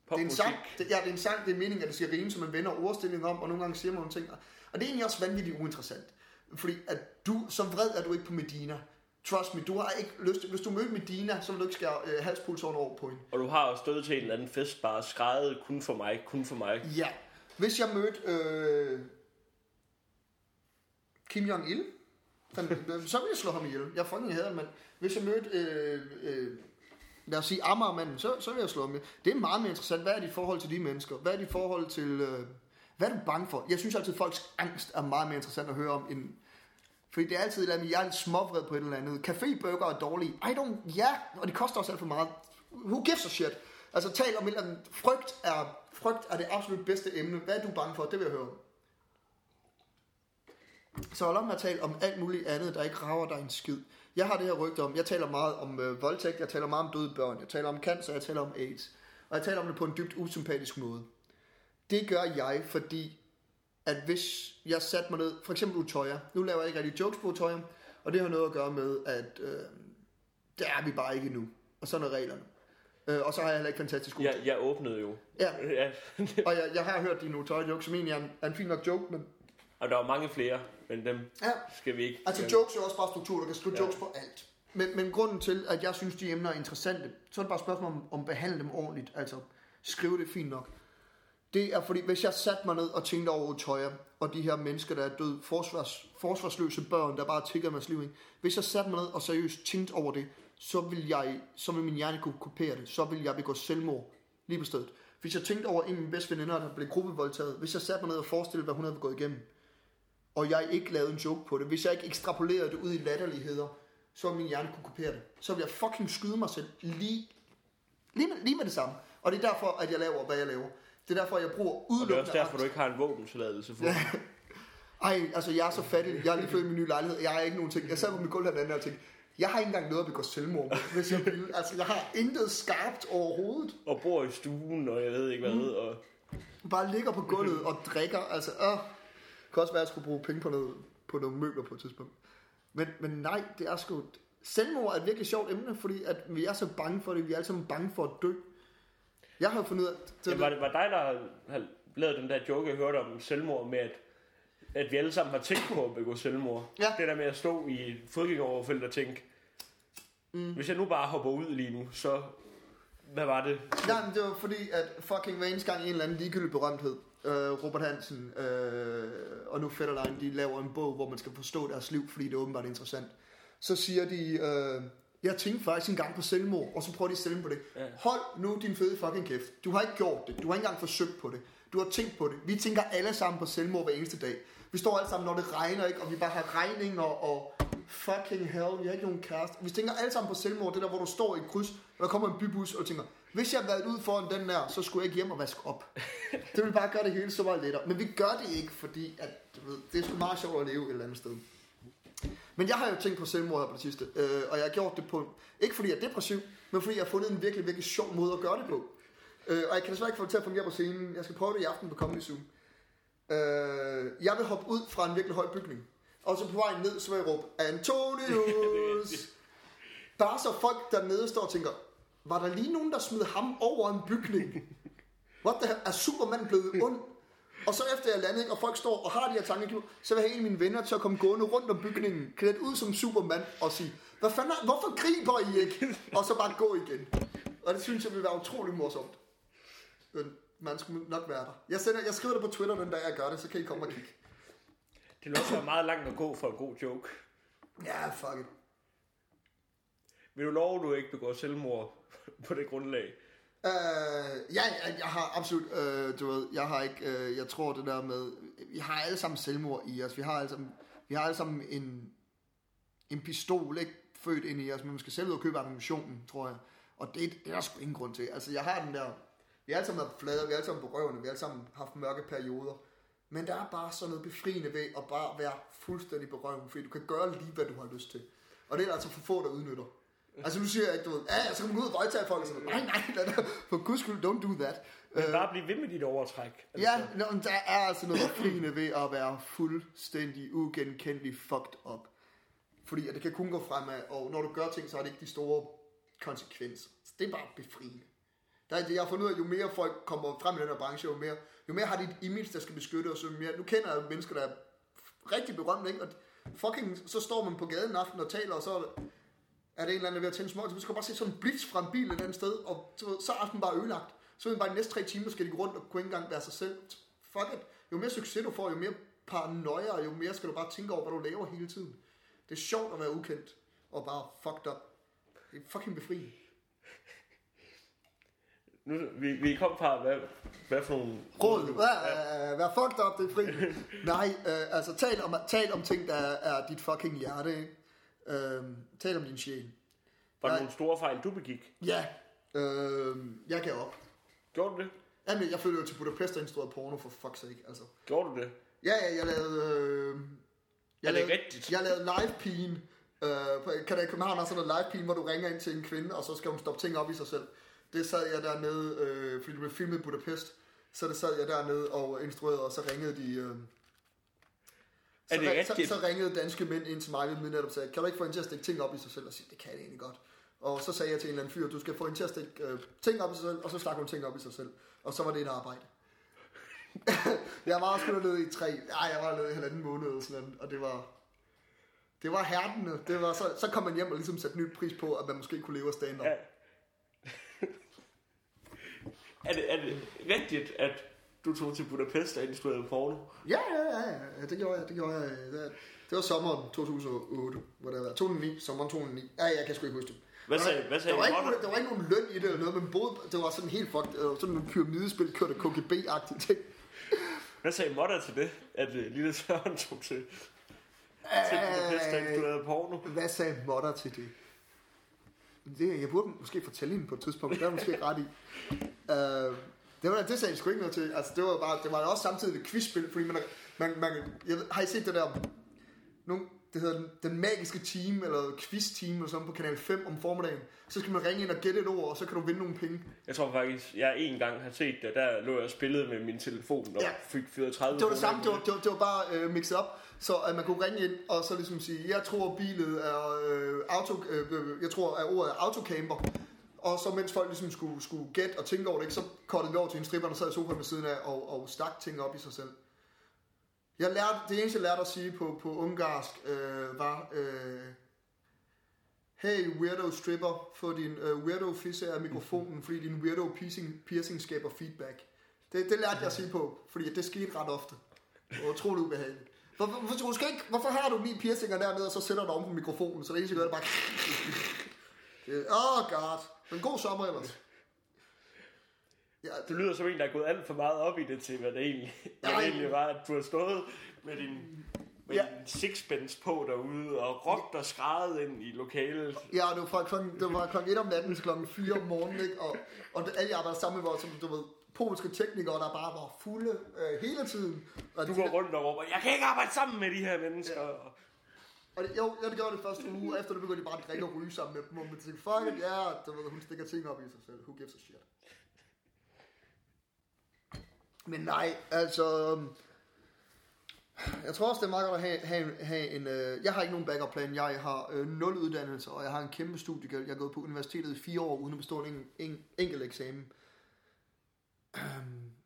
er en sang, det, ja, det er en sang, det er meningen, at det skal rime, så man vender ordstillingen om, og nogle gange siger man nogle ting. Og det er egentlig også vanvittigt uinteressant. Fordi at du, så vred er du ikke på Medina. Trust me, du har ikke lyst hvis du mødte Medina, så vil du ikke skære øh, halspulsåren over på hende. Og du har jo stået til en eller anden fest, bare skrevet kun for mig, kun for mig. Ja. Hvis jeg mødte øh, Kim Jong-il, den- så ville jeg slå ham ihjel. Jeg fucking hader men hvis jeg mødte, øh, øh, lad os sige, Amagermanden, så, så vil jeg slå ham ihjel. Det er meget mere interessant. Hvad er dit forhold til de mennesker? Hvad er dit forhold til... Øh, hvad er du bange for? Jeg synes altid, at folks angst er meget mere interessant at høre om, end... Fordi det er altid et eller andet, jeg er lidt småvred på et eller andet. Caféburger er dårlige. I don't... Ja, og det koster også alt for meget. Who gives a shit? Altså, tal om et eller andet... Frygt er, frygt er det absolut bedste emne. Hvad er du bange for? Det vil jeg høre om. Så hold op med at tale om alt muligt andet, der ikke rager dig en skid. Jeg har det her rygte om, jeg taler meget om øh, voldtægt, jeg taler meget om døde børn, jeg taler om cancer, jeg taler om AIDS. Og jeg taler om det på en dybt usympatisk måde. Det gør jeg, fordi at hvis jeg satte mig ned, for eksempel Utoya, nu laver jeg ikke rigtig jokes på Utoya, og det har noget at gøre med, at øh, der er vi bare ikke endnu. Og sådan er reglerne. Øh, og så har jeg heller ikke fantastisk god Jeg, jeg åbnede jo. Ja, <laughs> Ja. og jeg, jeg har hørt dine Utoya jokes, som egentlig er en, er en fin nok joke, men og der var mange flere, men dem ja, skal vi ikke. Altså jokes er jo også bare struktur, du kan skrive Ja. jokes på alt. Men, men grunden til, at jeg synes, de emner er interessante, så er det bare et spørgsmål om, om at behandle dem ordentligt. Altså, skrive det fint nok. Det er fordi, hvis jeg satte mig ned og tænkte over Utøya, og de her mennesker, der er døde, forsvars, forsvarsløse børn, der bare tigger med liv, ikke? hvis jeg satte mig ned og seriøst tænkte over det, så vil, jeg, så vil min hjerne kunne kopiere det. Så vil jeg begå selvmord lige på stedet. Hvis jeg tænkte over en af mine bedste veninder, der blev gruppevoldtaget, hvis jeg satte mig ned og forestillede, hvad hun havde gået igennem, og jeg ikke lavede en joke på det, hvis jeg ikke ekstrapolerede det ud i latterligheder, så ville min hjerne kunne kopiere det. Så ville jeg fucking skyde mig selv lige, lige, med, lige med det samme. Og det er derfor, at jeg laver, hvad jeg laver. Det er derfor, jeg bruger Og det er udelukkende også derfor, du ikke har en våbentilladelse for. Ej, altså jeg er så fattig. Jeg er lige flyttet min nye lejlighed. Jeg har ikke nogen ting. Jeg sad på mit gulv herinde og tænkte, jeg har ikke engang noget at begå selvmord med, hvis jeg vil. Altså, jeg har intet skarpt overhovedet. Og bor i stuen, og jeg ved ikke hvad. Mm. Og Bare ligger på gulvet og drikker. Altså, øh. Det kan også være, at jeg skulle bruge penge på, noget, på nogle møbler på et tidspunkt. Men, men nej, det er sgu... Selvmord er et virkelig sjovt emne, fordi at vi er så bange for det. Vi er alle sammen bange for at dø. Jeg har fundet ud af... Det, ja, var det var dig, der har lavet den der joke, jeg hørte om selvmord med, at, at vi alle sammen har tænkt på at begå selvmord. Ja. Det der med at stå i et fodgængeroverfelt og tænke, mm. hvis jeg nu bare hopper ud lige nu, så hvad var det? Nej, men det var fordi, at fucking hver eneste gang en eller anden ligegyldig berømthed, øh, Robert Hansen øh, og nu Fetterlein, de laver en bog, hvor man skal forstå deres liv, fordi det er åbenbart interessant. Så siger de, øh, jeg tænkte faktisk en gang på selvmord, og så prøver de at sælge på det. Ja. Hold nu din fede fucking kæft. Du har ikke gjort det. Du har ikke engang forsøgt på det. Du har tænkt på det. Vi tænker alle sammen på selvmord hver eneste dag. Vi står alle sammen, når det regner, ikke? og vi bare har regninger og fucking hell, vi har ikke nogen kæreste. Vi tænker alle sammen på selvmord, det der, hvor du står i et kryds, og der kommer en bybus, og du tænker, hvis jeg havde været ude foran den der, så skulle jeg ikke hjem og vaske op. <laughs> det vil bare gøre det hele så meget lettere. Men vi gør det ikke, fordi at, du ved, det er sgu meget sjovt at leve et eller andet sted. Men jeg har jo tænkt på selvmord her på det sidste, øh, og jeg har gjort det på, ikke fordi jeg er depressiv, men fordi jeg har fundet en virkelig, virkelig sjov måde at gøre det på. Øh, og jeg kan desværre ikke få det til at fungere på scenen. Jeg skal prøve det i aften på Comedy Zoo. Øh, jeg vil hoppe ud fra en virkelig høj bygning. Og så på vejen ned, så vil jeg råbe, Antonius! <laughs> Bare så folk dernede står og tænker, var der lige nogen, der smed ham over en bygning? What the hell? Er Superman blevet ond? Og så efter jeg landede, og folk står og har de her tanker, så vil jeg have en af mine venner til at komme gående rundt om bygningen, klædt ud som Superman, og sige, hvad fanden, er- hvorfor griber I ikke? <laughs> Og så bare gå igen. Og det synes jeg vil være utrolig morsomt. Men man skulle nok være der. Jeg, sender, jeg skriver det på Twitter den dag, jeg gør det, så kan I komme og kigge. Det vil også være meget langt at gå for en god joke. Ja, fuck it. Vil du love, at du ikke begår selvmord på det grundlag? Øh, ja, jeg, jeg har absolut, øh, du ved, jeg har ikke, øh, jeg tror det der med, vi har alle sammen selvmord i os, vi har alle sammen, vi har alle sammen en, en pistol, ikke, født ind i os, men man skal selv ud og købe ammunitionen, tror jeg. Og det, det er der sgu ingen grund til. Altså, jeg har den der, vi har alle sammen været flade, vi har alle sammen på røvene, vi har alle sammen haft mørke perioder. Men der er bare sådan noget befriende ved at bare være fuldstændig på røven, fordi du kan gøre lige, hvad du har lyst til. Og det er der altså for få, der udnytter. Altså nu siger jeg ikke, du ved, ja, så kan man gå ud og voldtage folk, og sådan, nej, nej, lad det, for guds skyld, don't do that. Men bare blive ved med dit overtræk. Altså, Ja, men der er altså noget befriende ved at være fuldstændig ugenkendelig fucked up. Fordi at det kan kun gå fremad, og når du gør ting, så har det ikke de store konsekvenser. Så det er bare befriende. Der er jeg har fundet ud af, jo mere folk kommer frem i den her branche, jo mere, jo mere har de et image, der skal beskytte os. Jo mere, nu kender jeg mennesker, der er rigtig berømte, ikke? Og fucking, så står man på gaden en aften og taler, og så er det, er en eller anden, der er ved at tænde smøg. Så skal bare se sådan en blitz fra en bil et andet sted, og så, så er aftenen bare ødelagt. Så er bare de næste tre timer, skal de gå rundt og kunne ikke engang være sig selv. Fuck it. Jo mere succes du får, jo mere paranoia, og jo mere skal du bare tænke over, hvad du laver hele tiden. Det er sjovt at være ukendt, og bare fucked up. Det er fucking befriende. Nu, vi, vi kom fra, hvad, hvad for nogle... Råd, vær, vær fucked up, det er fri. <laughs> Nej, øh, altså tal om, tal om ting, der er dit fucking hjerte, ikke? Øh, tal om din sjæl. Var der Nej. nogle store fejl, du begik? Ja, øh, jeg gav op. Gjorde du det? Jamen, jeg flyttede jo til Budapest og instruerede porno, for fuck's sake, altså. Gjorde du det? Ja, ja, jeg lavede... Øh, jeg Er det lavede, rigtigt? Jeg lavede live pigen. Øh, på Kanal København har sådan noget live pigen, hvor du ringer ind til en kvinde, og så skal hun stoppe ting op i sig selv. Det sad jeg dernede, øh, fordi det blev filmet i Budapest. Så det sad jeg dernede og instruerede, og så ringede de... Øh, Er det så, rigtigt? så, ringede danske mænd ind til mig ved midnat og sagde, kan du ikke få hende til at stikke ting op i sig selv? Og sige, det kan jeg egentlig godt. Og så sagde jeg til en eller anden fyr, du skal få hende til at stikke øh, ting op i sig selv, og så stak hun ting op i sig selv. Og så var det et arbejde. <laughs> jeg var også kun nede i tre, nej, jeg var nede i halvanden måned eller sådan noget, og det var, det var hærdende. Det var, så, så kom man hjem og ligesom satte nyt pris på, at man måske kunne leve af stand-up. Ja. <laughs> er, det, er det rigtigt, at du tog til Budapest og instruerede porno? Ja, ja, ja, ja, ja, det gjorde jeg, det gjorde jeg. Det, det var sommeren 2008, hvor det var 2009, sommeren 2009. Ja, jeg kan sgu ikke huske det. Hvad sagde, hvad Der sagde var, ikke, nogen- der var ikke nogen løn i det eller noget, men både, det var sådan helt fucked, øh, sådan en pyramidespil, kørte KGB-agtigt ting. Hvad sagde Modder til det, at uh, lille Søren tog til, til Budapest, da du lavede porno? Hvad sagde Modder til det? det? Jeg burde måske fortælle hende på et tidspunkt, det er måske ret i. Uh, det, var, det sagde sgu ikke noget til. Altså, det var, bare, det var også samtidig et quizspil, fordi man, man, man jeg, ved- har I set det der, nogle, det hedder den, den magiske team, eller quiz-team, eller sådan på Kanal 5 om formiddagen. Så skal man ringe ind og gætte et ord, og så kan du vinde nogle penge. Jeg tror faktisk, jeg en gang har set det, der lå jeg og spillede med min telefon og Ja. fik 34 Det var det samme, det var, det var, det var bare øh, mixet op, så at man kunne ringe ind og så ligesom sige, jeg tror bilet er øh, auto, øh, øh, jeg tror at ordet er autocamper, og så mens folk ligesom skulle, skulle gætte og tænke over det, ikke, så kottede vi over til en stripper, der sad i sofaen ved siden af og, og stak ting op i sig selv. Jeg lærte, det eneste jeg lærte at sige på, på ungarsk øh, var, øh, hey weirdo stripper, få din øh, weirdo fisse af mikrofonen, fordi din weirdo piercing, piercing skaber feedback. Det, det lærte jeg at sige på, fordi det skete ret ofte. Det var utroligt ubehageligt. Hvor, hvor, hvor, skal ikke, hvorfor har du min piercinger dernede, og så sætter du om på mikrofonen, så det eneste, jeg gør, det bare... Det- Åh, oh god. En god sommer ellers. Ja, Du lyder som en, der er gået alt for meget op i det til, hvad det egentlig, hvad det egentlig var, at du har stået med din, med Ja. din sixpence på derude og råbt og skrejet ind i lokalet. Ja, det var fra klokken, det var klokken 1 om natten til klokken 4 om morgenen, ikke? Og, og det, alle jeg arbejdede sammen med var, som du ved, polske teknikere, der bare var fulde øh, hele tiden. Og, Du går rundt og råber, jeg kan ikke arbejde sammen med de her mennesker. Ja. og det, jo, ja, det gør det første uge, og efter det begyndte de bare at drikke og ryge sammen med dem, og man tænkte, fuck it, ja, du ved, hun stikker ting op i sig selv, who gives a shit. Men nej, altså, øhm, jeg tror også, det er meget godt at have, have, have en... Øh, jeg har ikke nogen backup plan. Jeg har øh, nul uddannelse, og jeg har en kæmpe studiegæld. Jeg har gået på universitetet i fire år, uden at bestå en, en enkelt eksamen. Øh,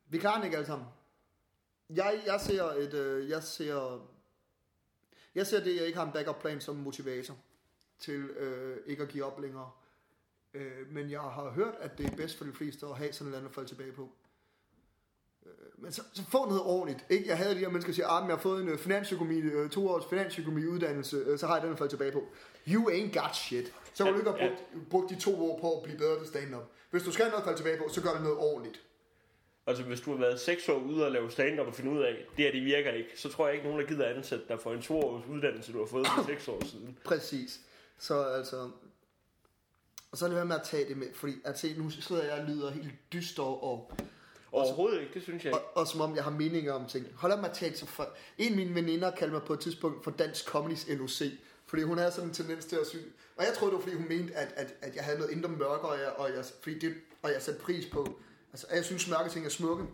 vi klarer den ikke alle sammen. Jeg, jeg ser et... Øh, jeg ser... Jeg ser det, jeg ikke har en backup plan som motivator til øh, ikke at give op længere. Øh, men jeg har hørt, at det er bedst for de fleste at have sådan et eller andet at falde tilbage på. Øh, Men så, så få noget ordentligt. Ikke? Jeg havde de her mennesker, der siger, at jeg har fået en øh, finansøkonomi, øh, to års finansøkonomi uddannelse, øh, så har jeg den at falde tilbage på. You ain't got shit. Så kan du ikke have brugt, brugt de to år på at blive bedre til stand-up. Hvis du skal have noget at falde tilbage på, så gør det noget ordentligt. Altså, hvis du har været seks år ude og lave stand-up og finde ud af, det her, det virker ikke, så tror jeg ikke, nogen, der gider ansætte dig for en to års uddannelse, du har fået for seks år siden. <coughs> Præcis. Så altså... Og så er det være med at tage det med, fordi at se, nu sidder jeg og lyder helt dyster og, Overhovedet ikke, det synes jeg ikke. og, og, som om jeg har meninger om ting. Hold op med at tale så for... En af mine veninder kaldte mig på et tidspunkt for Dansk Comedys LOC, fordi hun havde sådan en tendens til at synes... Og jeg troede, det var, fordi hun mente, at, at, at jeg havde noget indre mørke, og jeg, og jeg, fordi det, og jeg satte pris på... Altså, jeg synes, mørke ting er smukke.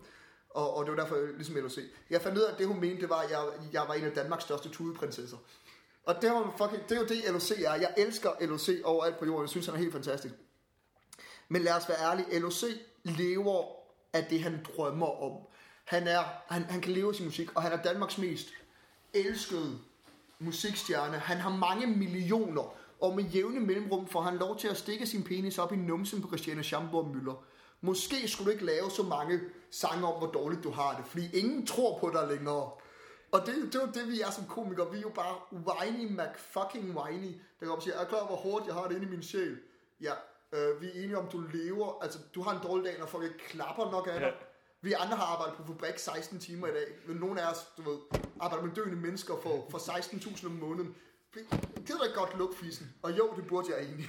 Og, og det var derfor, jeg, ligesom LOC. Jeg fandt ud af, at det hun mente, det var, at jeg, jeg var en af Danmarks største tudeprinsesser. Og det, var fucking, det er jo det, LOC er. Jeg elsker LOC overalt på jorden. Jeg synes, han er helt fantastisk. Men lad os være ærlige. LOC lever af det, han drømmer om. Han, er, han, han kan leve af sin musik, og han er Danmarks mest elskede musikstjerne. Han har mange millioner, og med jævne mellemrum får han lov til at stikke sin penis op i numsen på Christiane Schamburg Møller. Måske skulle du ikke lave så mange sange om, hvor dårligt du har det, fordi ingen tror på dig længere. Og det, det er jo det, vi er som komikere. Vi er jo bare whiny McFucking whiny. Der kommer og siger, er jeg klar, over, hvor hårdt jeg har det inde i min sjæl? Ja, øh, vi er enige om, du lever. Altså, du har en dårlig dag, når folk ikke klapper nok af dig. Ja. Vi andre har arbejdet på fabrik 16 timer i dag. Men nogle af os, du ved, arbejder med døende mennesker for, for 16.000 om måneden. Gider du ikke godt lukke fissen? Og jo, det burde jeg egentlig.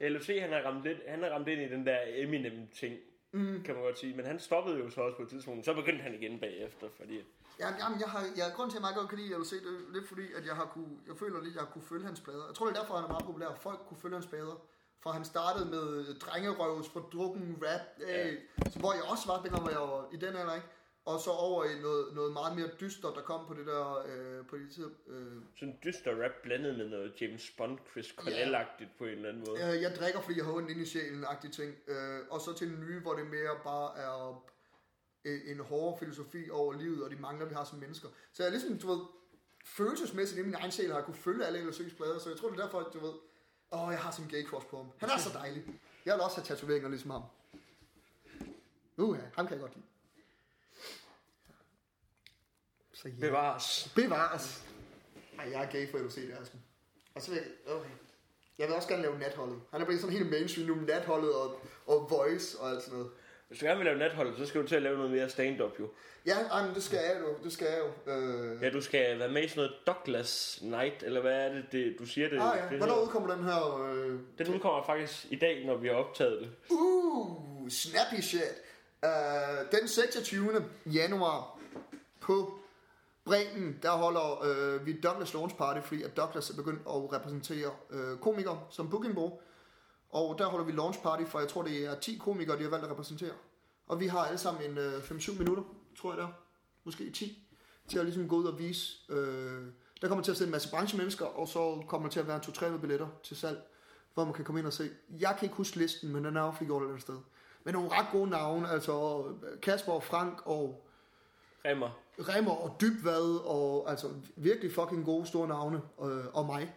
LFC, han har ramt, lidt, han har ramt ind i den der Eminem-ting, mm. kan man godt sige. Men han stoppede jo så også på et tidspunkt. Så begyndte han igen bagefter, fordi... Ja, jamen, jeg har, jeg, grund til, at jeg meget godt kan lide LC, det er lidt fordi, at jeg, har kunne, jeg føler lidt, at jeg har kunne følge hans plader. Jeg tror, det er derfor, han er meget populær. Folk kunne følge hans plader. Fra han startede med drengerøvs fra drukken rap, øh, så hvor jeg også var, dengang var jeg var i den alder, ikke? Og så over i noget, noget meget mere dystert, der kom på det der, øh, på de tider. Øh, Sådan en dyster rap blandet med noget James Bond, Chris Cornell-agtigt på en eller anden måde. Øh, jeg drikker, fordi jeg har ondt inde i sjælen, agtige ting. Øh, og så til den nye, hvor det mere bare er en, en hård filosofi over livet, og de mangler, vi har som mennesker. Så jeg er ligesom, du ved, følelsesmæssigt i min egen sjæl har jeg kunne følge alle LSU's plader, så jeg tror, det er derfor, at du ved, åh, jeg har sådan en gay cross på ham. Han er så dejlig. Jeg vil også have tatoveringer ligesom ham. Uh, ja, ham kan jeg godt lide. Så ja. Bevares. Bevares. Ej, jeg er gay for LOC, det er sgu. Og så vil jeg, okay. Jeg vil også gerne lave natholdet. Han er blevet sådan helt mainstream nu med natholdet og, og voice og alt sådan noget. Hvis du gerne vil lave nathold, så skal du til at lave noget mere stand-up jo. Ja, ej, men det skal jeg jo. Det skal jeg jo. Øh... Ja, du skal være med i sådan noget Douglas Night, eller hvad er det, det du siger det? Ah, ja. det Hvornår udkommer den her? Øh... Den udkommer faktisk i dag, når vi har optaget det. Uh, snappy shit. Uh, den 26. januar på Bremen, der holder øh, vi Douglas Launch Party, fordi at Douglas er begyndt at repræsentere øh, komikere som bookingbureau. Og der holder vi launch party, for jeg tror, det er 10 komikere, de har valgt at repræsentere. Og vi har alle sammen en øh, 5-7 minutter, tror jeg der. Måske 10. Til at ligesom gå ud og vise. Øh, der kommer til at sidde en masse branchemennesker, og så kommer der til at være 2-3 billetter til salg, hvor man kan komme ind og se. Jeg kan ikke huske listen, men den er offentliggjort et eller andet sted. Men nogle ret gode navne, altså øh, Kasper og Frank og Remmer. Remmer og Dybvad, og altså virkelig fucking gode store navne, øh, og mig.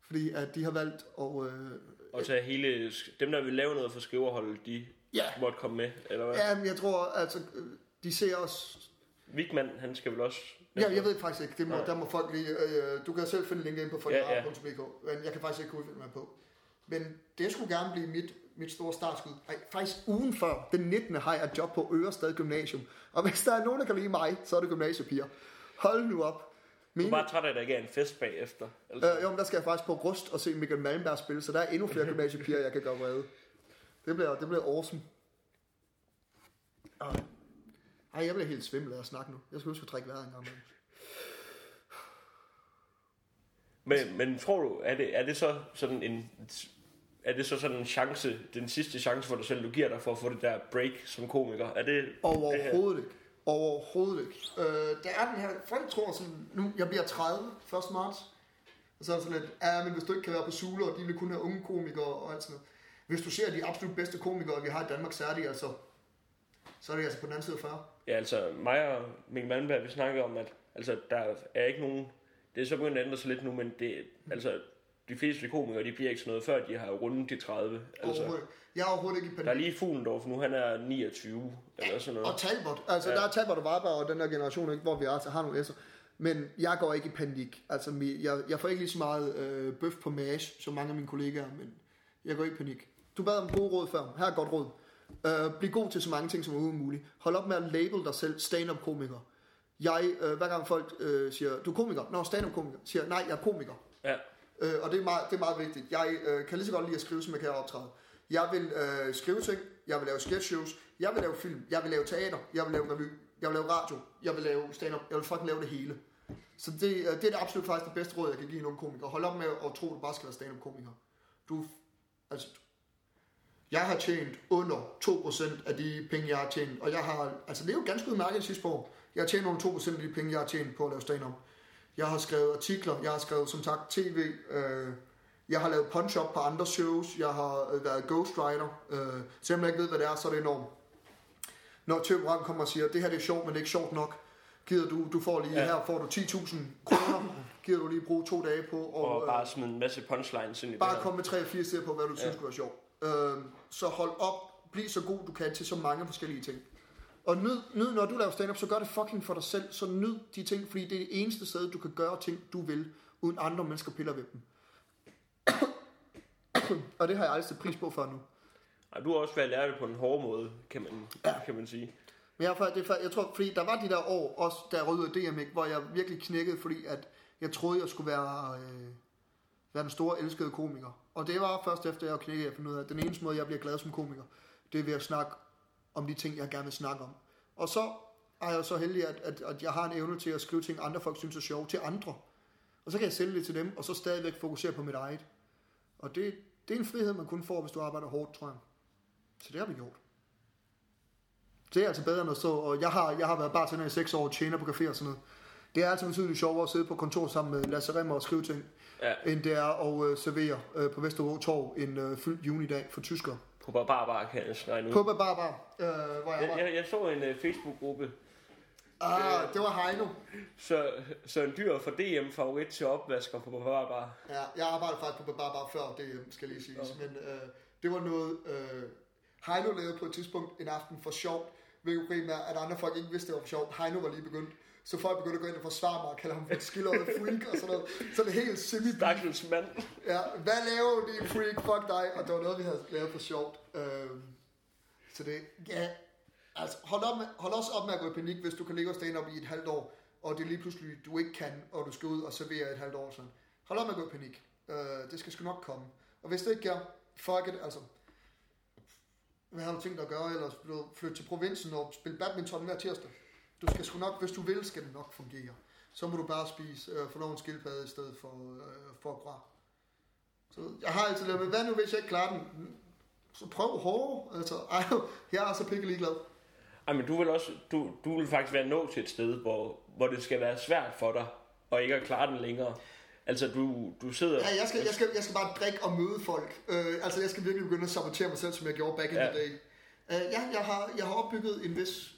Fordi at de har valgt at... Øh, Og tage hele... Dem, der vil lave noget for skriverholdet, de Ja. måtte komme med, eller hvad? ja, men jeg tror, altså, de ser os... Vigman, han skal vel også... Ja, jeg ved faktisk ikke, det må, Nej. der må folk lige... Øh, du kan selv finde link ind på Ja, ja. folkeret.dk, men jeg kan faktisk ikke udfinde mig på. Men det skulle gerne blive mit, mit store startskud. Ej, faktisk ugen før, den 19. har jeg et job på Ørestad Gymnasium. Og hvis der er nogen, der kan lide mig, så er det gymnasiepiger. Hold nu op. Du er Mine, bare træt af, at der ikke er en fest bagefter. Altså, øh, jo, men der skal jeg faktisk på Rust og se Michael Malmberg spille, så der er endnu flere gymnasiepiger, jeg kan gøre vrede. Det bliver, det bliver awesome. Ej. Ej, jeg bliver helt svimmel af at snakke nu. Jeg skal huske at drikke vejret en gang imellem. men, men tror du, er det, er det så sådan en... Er det så sådan en chance, den sidste chance for dig selv, du giver dig for at få det der break som komiker? Er det? Overhovedet ikke. Overhovedet ikke. Øh, der er den her, folk tror sådan, nu, jeg bliver 30 1. marts, og så er det sådan lidt, ja, men hvis du ikke kan være på Zulu, og de vil kun have unge komikere og alt sådan noget. Hvis du ser de absolut bedste komikere, vi har i Danmark, så er de altså, så er det altså på den anden side af 40. Ja, altså mig og Mikkel Malmberg, vi snakkede om, at altså, der er ikke nogen... Det er så begyndt at ændre sig lidt nu, men det, altså, de fleste komikere, de bliver ikke sådan noget, før de har rundet de 30. Altså. Jeg er overhovedet ikke i panik. der er lige Fuglendorf nu, han er 29, eller sådan noget. Og Talbot. Altså, Ja. ja. der er Talbot og Varberg og den der generation, ikke, hvor vi altså har nogle S'er. Men jeg går ikke i panik. Altså, jeg, jeg får ikke lige så meget øh, bøf på mage, som mange af mine kollegaer, men jeg går ikke i panik. Du bad om gode råd før. Her er godt råd. Øh, bliv god til så mange ting som overhovedet muligt. Hold op med at label dig selv stand-up komiker. Jeg, øh, hver gang folk øh, siger, du er komiker, nå, stand-up komiker, siger, nej, jeg er komiker. Ja, Øh, og det er, meget, det er meget vigtigt. Jeg øh, kan lige så godt lide at skrive, som jeg kan optræde. Jeg vil øh, skrive ting, jeg vil lave sketch shows, jeg vil lave film, jeg vil lave teater, jeg vil lave revy, jeg vil lave radio, jeg vil lave stand-up, jeg vil fucking lave det hele. Så det, øh, det er det absolut faktisk det bedste råd, jeg kan give nogle komikere. Hold op med at tro, at du bare skal være stand-up komiker. Du, altså, jeg har tjent under 2% af de penge, jeg har tjent. Og jeg har, altså det er jo ganske udmærket sidste år. Jeg har tjent under 2% af de penge, jeg har tjent på at lave stand-up. Jeg har skrevet artikler, jeg har skrevet som sagt tv, øh, jeg har lavet punch-up på andre shows, jeg har øh, været ghostwriter. Øh, selvom jeg ikke ved, hvad det er, så er det enormt. Når tv-program kommer og siger, det her det er sjovt, men det er ikke sjovt nok, gider du, du får lige, Ja. her får du 10.000 kroner, gider du lige bruge to dage på, og, og øh, bare smide en masse punchlines ind i Bare kom med 3-4 steder på, hvad du synes Ja. kunne være sjovt. Øhm, så hold op, bliv så god du kan til så mange forskellige ting. Og nyd, nyd, når du laver stand-up, så gør det fucking for dig selv. Så nyd de ting, fordi det er det eneste sted, du kan gøre ting, du vil, uden andre mennesker piller ved dem. <coughs> og det har jeg aldrig sat pris på før nu. Ej, du har også været lært det på en hård måde, kan man, ja. kan man sige. Men jeg, det, jeg tror, fordi der var de der år, også jeg rød ud af DM, ikke, hvor jeg virkelig knækkede, fordi at jeg troede, jeg skulle være, øh, være den store elskede komiker. Og det var først efter, jeg knækkede, jeg fandt ud af, at den eneste måde, jeg bliver glad som komiker, det er ved at snakke om de ting, jeg gerne vil snakke om. Og så er jeg jo så heldig, at, at, at jeg har en evne til at skrive ting, andre folk synes er sjove, til andre. Og så kan jeg sælge det til dem, og så stadigvæk fokusere på mit eget. Og det, det er en frihed, man kun får, hvis du arbejder hårdt, tror jeg. Så det har vi gjort. Det er altså bedre end at stå, og jeg har, jeg har været bartender i 6 år, tjener på café og sådan noget. Det er altså betydeligt sjovere at sidde på kontor sammen med Lasse Remmer og skrive ting, Ja, end det er at øh, servere øh, på Vesterbro Torv en øh, fyldt junidag for tyskere. Bare kan jeg snakke nu. På Bar Bar, øh, hvor jeg Jeg, var. jeg, jeg så en uh, Facebook-gruppe, Ah, det var Heino. så, så en dyr for DM favorit til opvasker på bare bare. Ja, jeg arbejdede faktisk på Bar Bar før, det skal lige siges. Ja. Men øh, det var noget, øh, Heino lavede på et tidspunkt en aften for sjovt. Hvilket problem er, at andre folk ikke vidste, det var for sjovt. Heino var lige begyndt. Så folk begyndte at gå ind og forsvare mig og kalde ham for et skildret freak og sådan noget. Så det er helt semi Stakkels mand. Ja, hvad laver du, din freak? Fuck dig. Og det var noget, vi havde lavet for sjovt. Øhm, så det, ja, altså hold, op med, hold også op med at gå i panik, hvis du kan ligge og stand op i et halvt år, og det er lige pludselig, du ikke kan, og du skal ud og servere et halvt år sådan. Hold op med at gå i panik. Øh, det skal sgu nok komme. Og hvis det ikke gør, fuck it, altså. Hvad har du tænkt dig at gøre ellers? Du flytte til provinsen og spille badminton hver tirsdag. Du skal sgu nok, hvis du vil, skal det nok fungere. Så må du bare spise, øh, få en skildpadde i stedet for, øh, for gras. Så jeg har altid lavet, men hvad nu hvis jeg ikke klarer den? Så prøv hårdere. Altså, ej, jeg er så pikkelig glad. Ej, men du vil også, du, du vil faktisk være nået til et sted, hvor, hvor det skal være svært for dig, og ikke at klare den længere. Altså, du, du sidder... Ja, jeg skal, jeg, skal, jeg skal bare drikke og møde folk. Øh, altså, jeg skal virkelig begynde at sabotere mig selv, som jeg gjorde back in Ja. the day. Øh, ja, jeg har, jeg har opbygget en vis,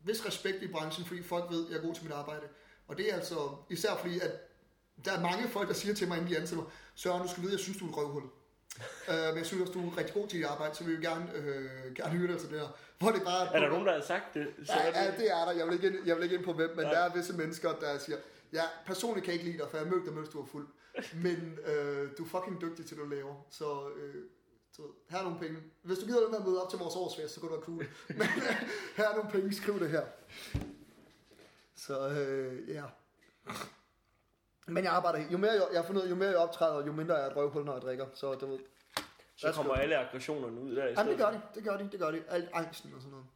vis respekt i branchen, fordi folk ved, at jeg er god til mit arbejde. Og det er altså, især fordi, at der er mange folk, der siger til mig, inden de ansætter mig, Søren, du skal vide, jeg synes, du er et røvhul. <laughs> øh, men jeg synes også, du er rigtig god til dit arbejde, så vil vi gerne, øh, gerne høre dig til det her. Hvor det bare Er der nogen, der har sagt det? Så Ja, er det... ja, det er der. Jeg vil ikke ind, jeg vil ikke ind på hvem, men Nej. der er visse mennesker, der siger, ja, personligt kan jeg ikke lide dig, for jeg mødte dig, mens du var fuld. <laughs> Men øh, du er fucking dygtig til, det du laver. Så, øh, så her er nogle penge. Hvis du gider det med at møde op til vores årsfest, så kunne det være cool. <laughs> Men øh, her er nogle penge, skriv det her. Så øh, ja. Men jeg arbejder, jo mere jeg, jeg har fundet jo mere jeg optræder, jo mindre er jeg et røvhul, når jeg drikker. Så du ved, Så kommer alle aggressionerne ud der i Jamen, det gør de, det gør de, det gør de. Alt angsten og sådan noget.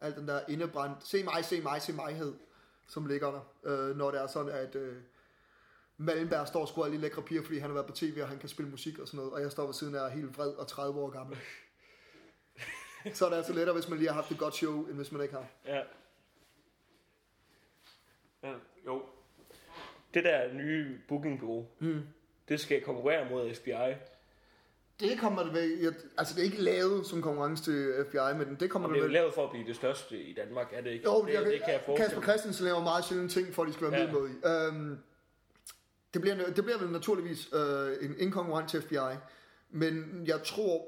Alt den der indebrændt, se mig, se mig, se mighed, som ligger der. Øh, når det er sådan, at øh, Malmberg står og skruer alle lækre piger, fordi han har været på tv, og han kan spille musik og sådan noget. Og jeg står ved siden af er helt vred og 30 år gammel. Så er det altså lettere, hvis man lige har haft et godt show, end hvis man ikke har. Ja. ja. Jo. Det der nye bookingbureau, Mm. det skal konkurrere mod FBI. Det kommer det ved, altså det er ikke lavet som konkurrence til FBI, men det kommer Og det det er lavet for at blive det største i Danmark, er det ikke? Jo, det, jeg, det kan jeg forestille Kasper. Christensen laver meget sjældent ting, for at de skal være Ja. med med i. Øhm, det, bliver, det bliver vel naturligvis øh, en, en konkurrent til FBI, men jeg tror,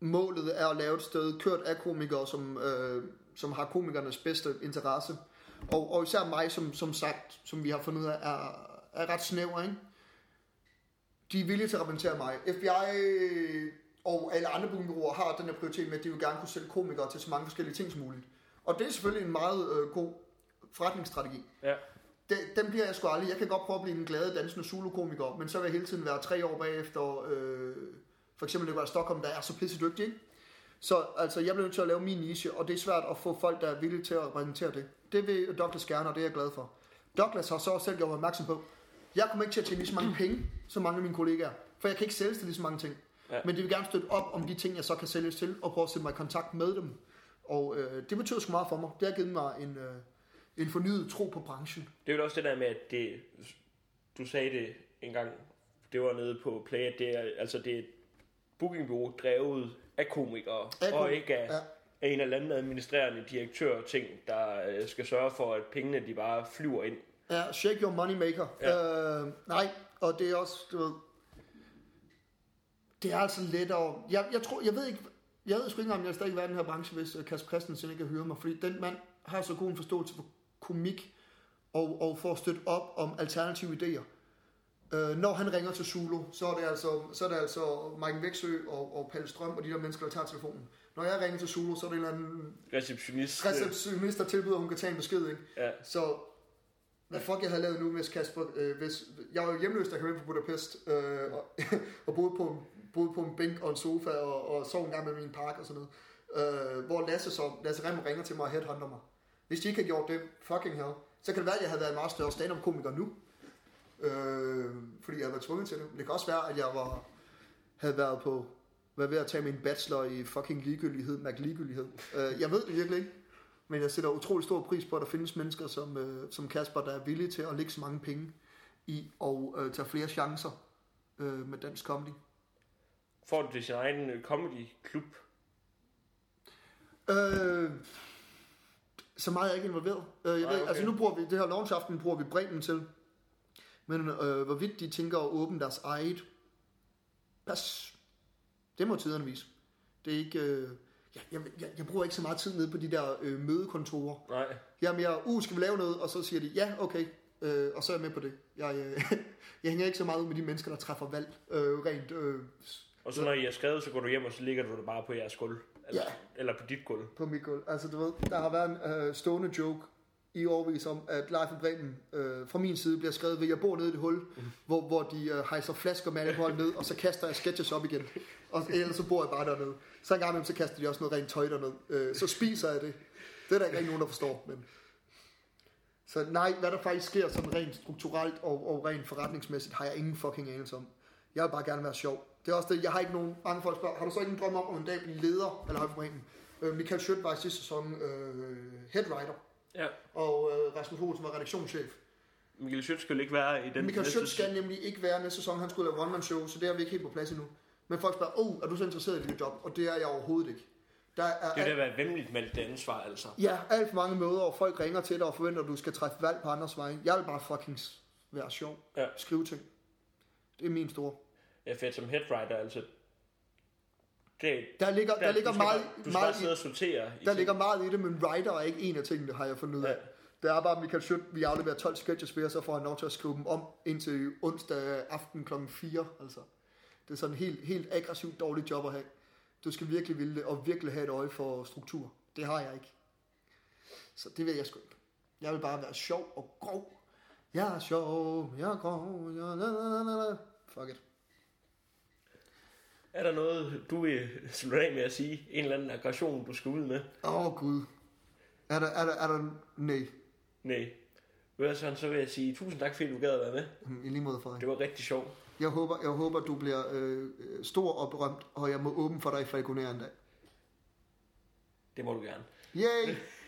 målet er at lave et sted kørt af komikere, som, øh, som har komikernes bedste interesse. Og, og især mig, som, som sagt, som vi har fundet ud af, er, er ret snæver, ikke? De er villige til at repræsentere mig. FBI og alle andre bureauer har den her prioritet med, at de vil gerne kunne sælge komikere til så mange forskellige ting som muligt. Og det er selvfølgelig en meget øh, god forretningsstrategi. Ja. Det, den bliver jeg sgu aldrig. Jeg kan godt prøve at blive en glade dansende solo-komiker, men så vil jeg hele tiden være tre år bagefter. Øh, for eksempel det var Stockholm, der er så pisse dygtig, ikke? Så altså, jeg bliver nødt til at lave min niche, og det er svært at få folk, der er villige til at repræsentere det. Det vil Douglas gerne, og det er jeg glad for. Douglas har så selv gjort mig opmærksom på, jeg kommer ikke til at tjene lige så mange penge, som mange af mine kollegaer, for jeg kan ikke sælge til lige så mange ting. Ja. Men de vil gerne støtte op om de ting, jeg så kan sælges til, og prøve at sætte mig i kontakt med dem. Og øh, det betyder sgu meget for mig. Det har givet mig en, øh, en fornyet tro på branchen. Det er jo også det der med, at det, du sagde det en gang, det var nede på Play, at det er, altså det er et bookingbureau drevet af komikere, Af og ikke af, ja. af en eller anden administrerende direktør ting, der øh, skal sørge for, at pengene de bare flyver ind. Ja, shake your money maker. Ja. Øh, nej, og det er også, du ved, det er altså lettere. Jeg, jeg tror, jeg ved ikke, jeg ved sgu ikke, om jeg stadig være i den her branche, hvis øh, Kasper Christensen ikke kan høre mig, fordi den mand har så god en forståelse for komik, og, og for at støtte op om alternative idéer. Øh, når han ringer til Zulu, så er det altså, så er det altså Mike Væksø og, og Palle Strøm og de der mennesker, der tager telefonen. Når jeg ringer til Zulu, så er det en eller anden Receptionist. øh, receptionist, der tilbyder, at hun kan tage en besked, ikke? Ja. Så hvad fuck jeg havde lavet nu, hvis Kasper... Øh, hvis, jeg var jo hjemløs, der kom ind på Budapest, øh, og, <laughs> og boede, på, boede på en bænk og en sofa, og, og sov en gang med min park og sådan noget. Øh, hvor Lasse, så, Lasse Rem ringer til mig og headhunter mig. Hvis de ikke havde gjort det, fucking hell, så kan det være, at jeg havde været en meget større stand-up-komiker nu. Øh, fordi jeg havde været tvunget til det. Men det kan også være, at jeg var, havde været på hvad ved at tage min bachelor i fucking ligegyldighed, mærk ligegyldighed. Øh, jeg ved det virkelig ikke. Men jeg sætter utrolig stor pris på, at der findes mennesker som, øh, som Kasper, der er villige til at lægge så mange penge i og øh, tage flere chancer øh, med dansk comedy. Får du til sin egen øh, comedy-klub? Øh, så meget er jeg ikke involveret. Øh, jeg Nej, ved, okay. Altså nu bruger vi, det her launch aften bruger vi Bremen til. Men øh, hvorvidt de tænker at åbne deres eget, pas. Det må tiderne vise. Det er ikke... Øh, jeg, jeg, jeg, jeg bruger ikke så meget tid nede på de der øh, mødekontorer. Nej. Jamen, jeg, uh, skal vi lave noget? Og så siger de, ja, okay. Øh, og så er jeg med på det. Jeg, øh, <laughs> jeg hænger ikke så meget ud med de mennesker, der træffer valg. Øh, rent, øh, Og så når I er skrevet, så går du hjem, og så ligger du det bare på jeres gulv. Eller, Ja. eller på dit gulv. på mit gulv. Altså, du ved, der har været en øh, stående joke i overvis om, at Leif Bremen øh, fra min side bliver skrevet ved, at jeg bor nede i det hul, mm. hvor, hvor de øh, hejser flasker med alkohol ned, og så kaster jeg sketches op igen. Og ellers så bor jeg bare dernede. Så en gang imellem, så kaster de også noget rent tøj derned. Øh, så spiser jeg det. Det er der ikke rigtig nogen, der forstår. Men... Så nej, hvad der faktisk sker sådan rent strukturelt og, og rent forretningsmæssigt, har jeg ingen fucking anelse om. Jeg vil bare gerne være sjov. Det er også det, jeg har ikke nogen, mange folk spørger, har du så ikke en drøm om at en dag blive leder eller Bremen? Øh, Michael Schødt var i sidste sæson øh, headwriter, Ja. og øh, Rasmus Olsen var redaktionschef. Michael Schødt skulle ikke være i den Michael Schødt skal nemlig ikke være næste sæson, han skulle lave one-man-show, så det er vi ikke helt på plads endnu. Men folk spørger, oh, er du så interesseret i dit job? Og det er jeg overhovedet ikke. Der er, Det er det at være vemmeligt med det ansvar, altså. Ja, alt for mange møder, og folk ringer til dig og forventer, at du skal træffe valg på andres vegne. Jeg vil bare fucking være sjov. Ja. Skrive ting. Det er min store. Fedt som headwriter, altså. Det, Der ligger, der, der ligger meget, bare, du meget bare og sortere. i Der ting. ligger meget i det, men writer er ikke en af tingene, har jeg fundet ud af. Ja. Det er bare, Michael Schødt, vi afleverer 12 sketches ved, og så får han lov til at skrive dem om indtil onsdag aften kl. 4. Altså. Det er sådan en helt, helt aggressivt dårligt job at have. Du skal virkelig ville det, og virkelig have et øje for struktur. Det har jeg ikke. Så det vil jeg sgu ikke. Jeg vil bare være sjov og grov. Jeg er sjov, jeg er grov, jeg la, la, la, la. Fuck it. Er der noget, du vil slutte af med at sige? En eller anden aggression, du skal ud med? Åh oh, gud. Er der, er der, er der, nej. Nej. Ved Søren, så vil jeg sige tusind tak, fordi du gad at være med. Mm, I lige måde, Frederik. Det var rigtig sjovt. Jeg håber, jeg håber du bliver øh, stor og berømt, og jeg må åbne for dig i Falconer en dag. Det må du gerne. Yay! <laughs>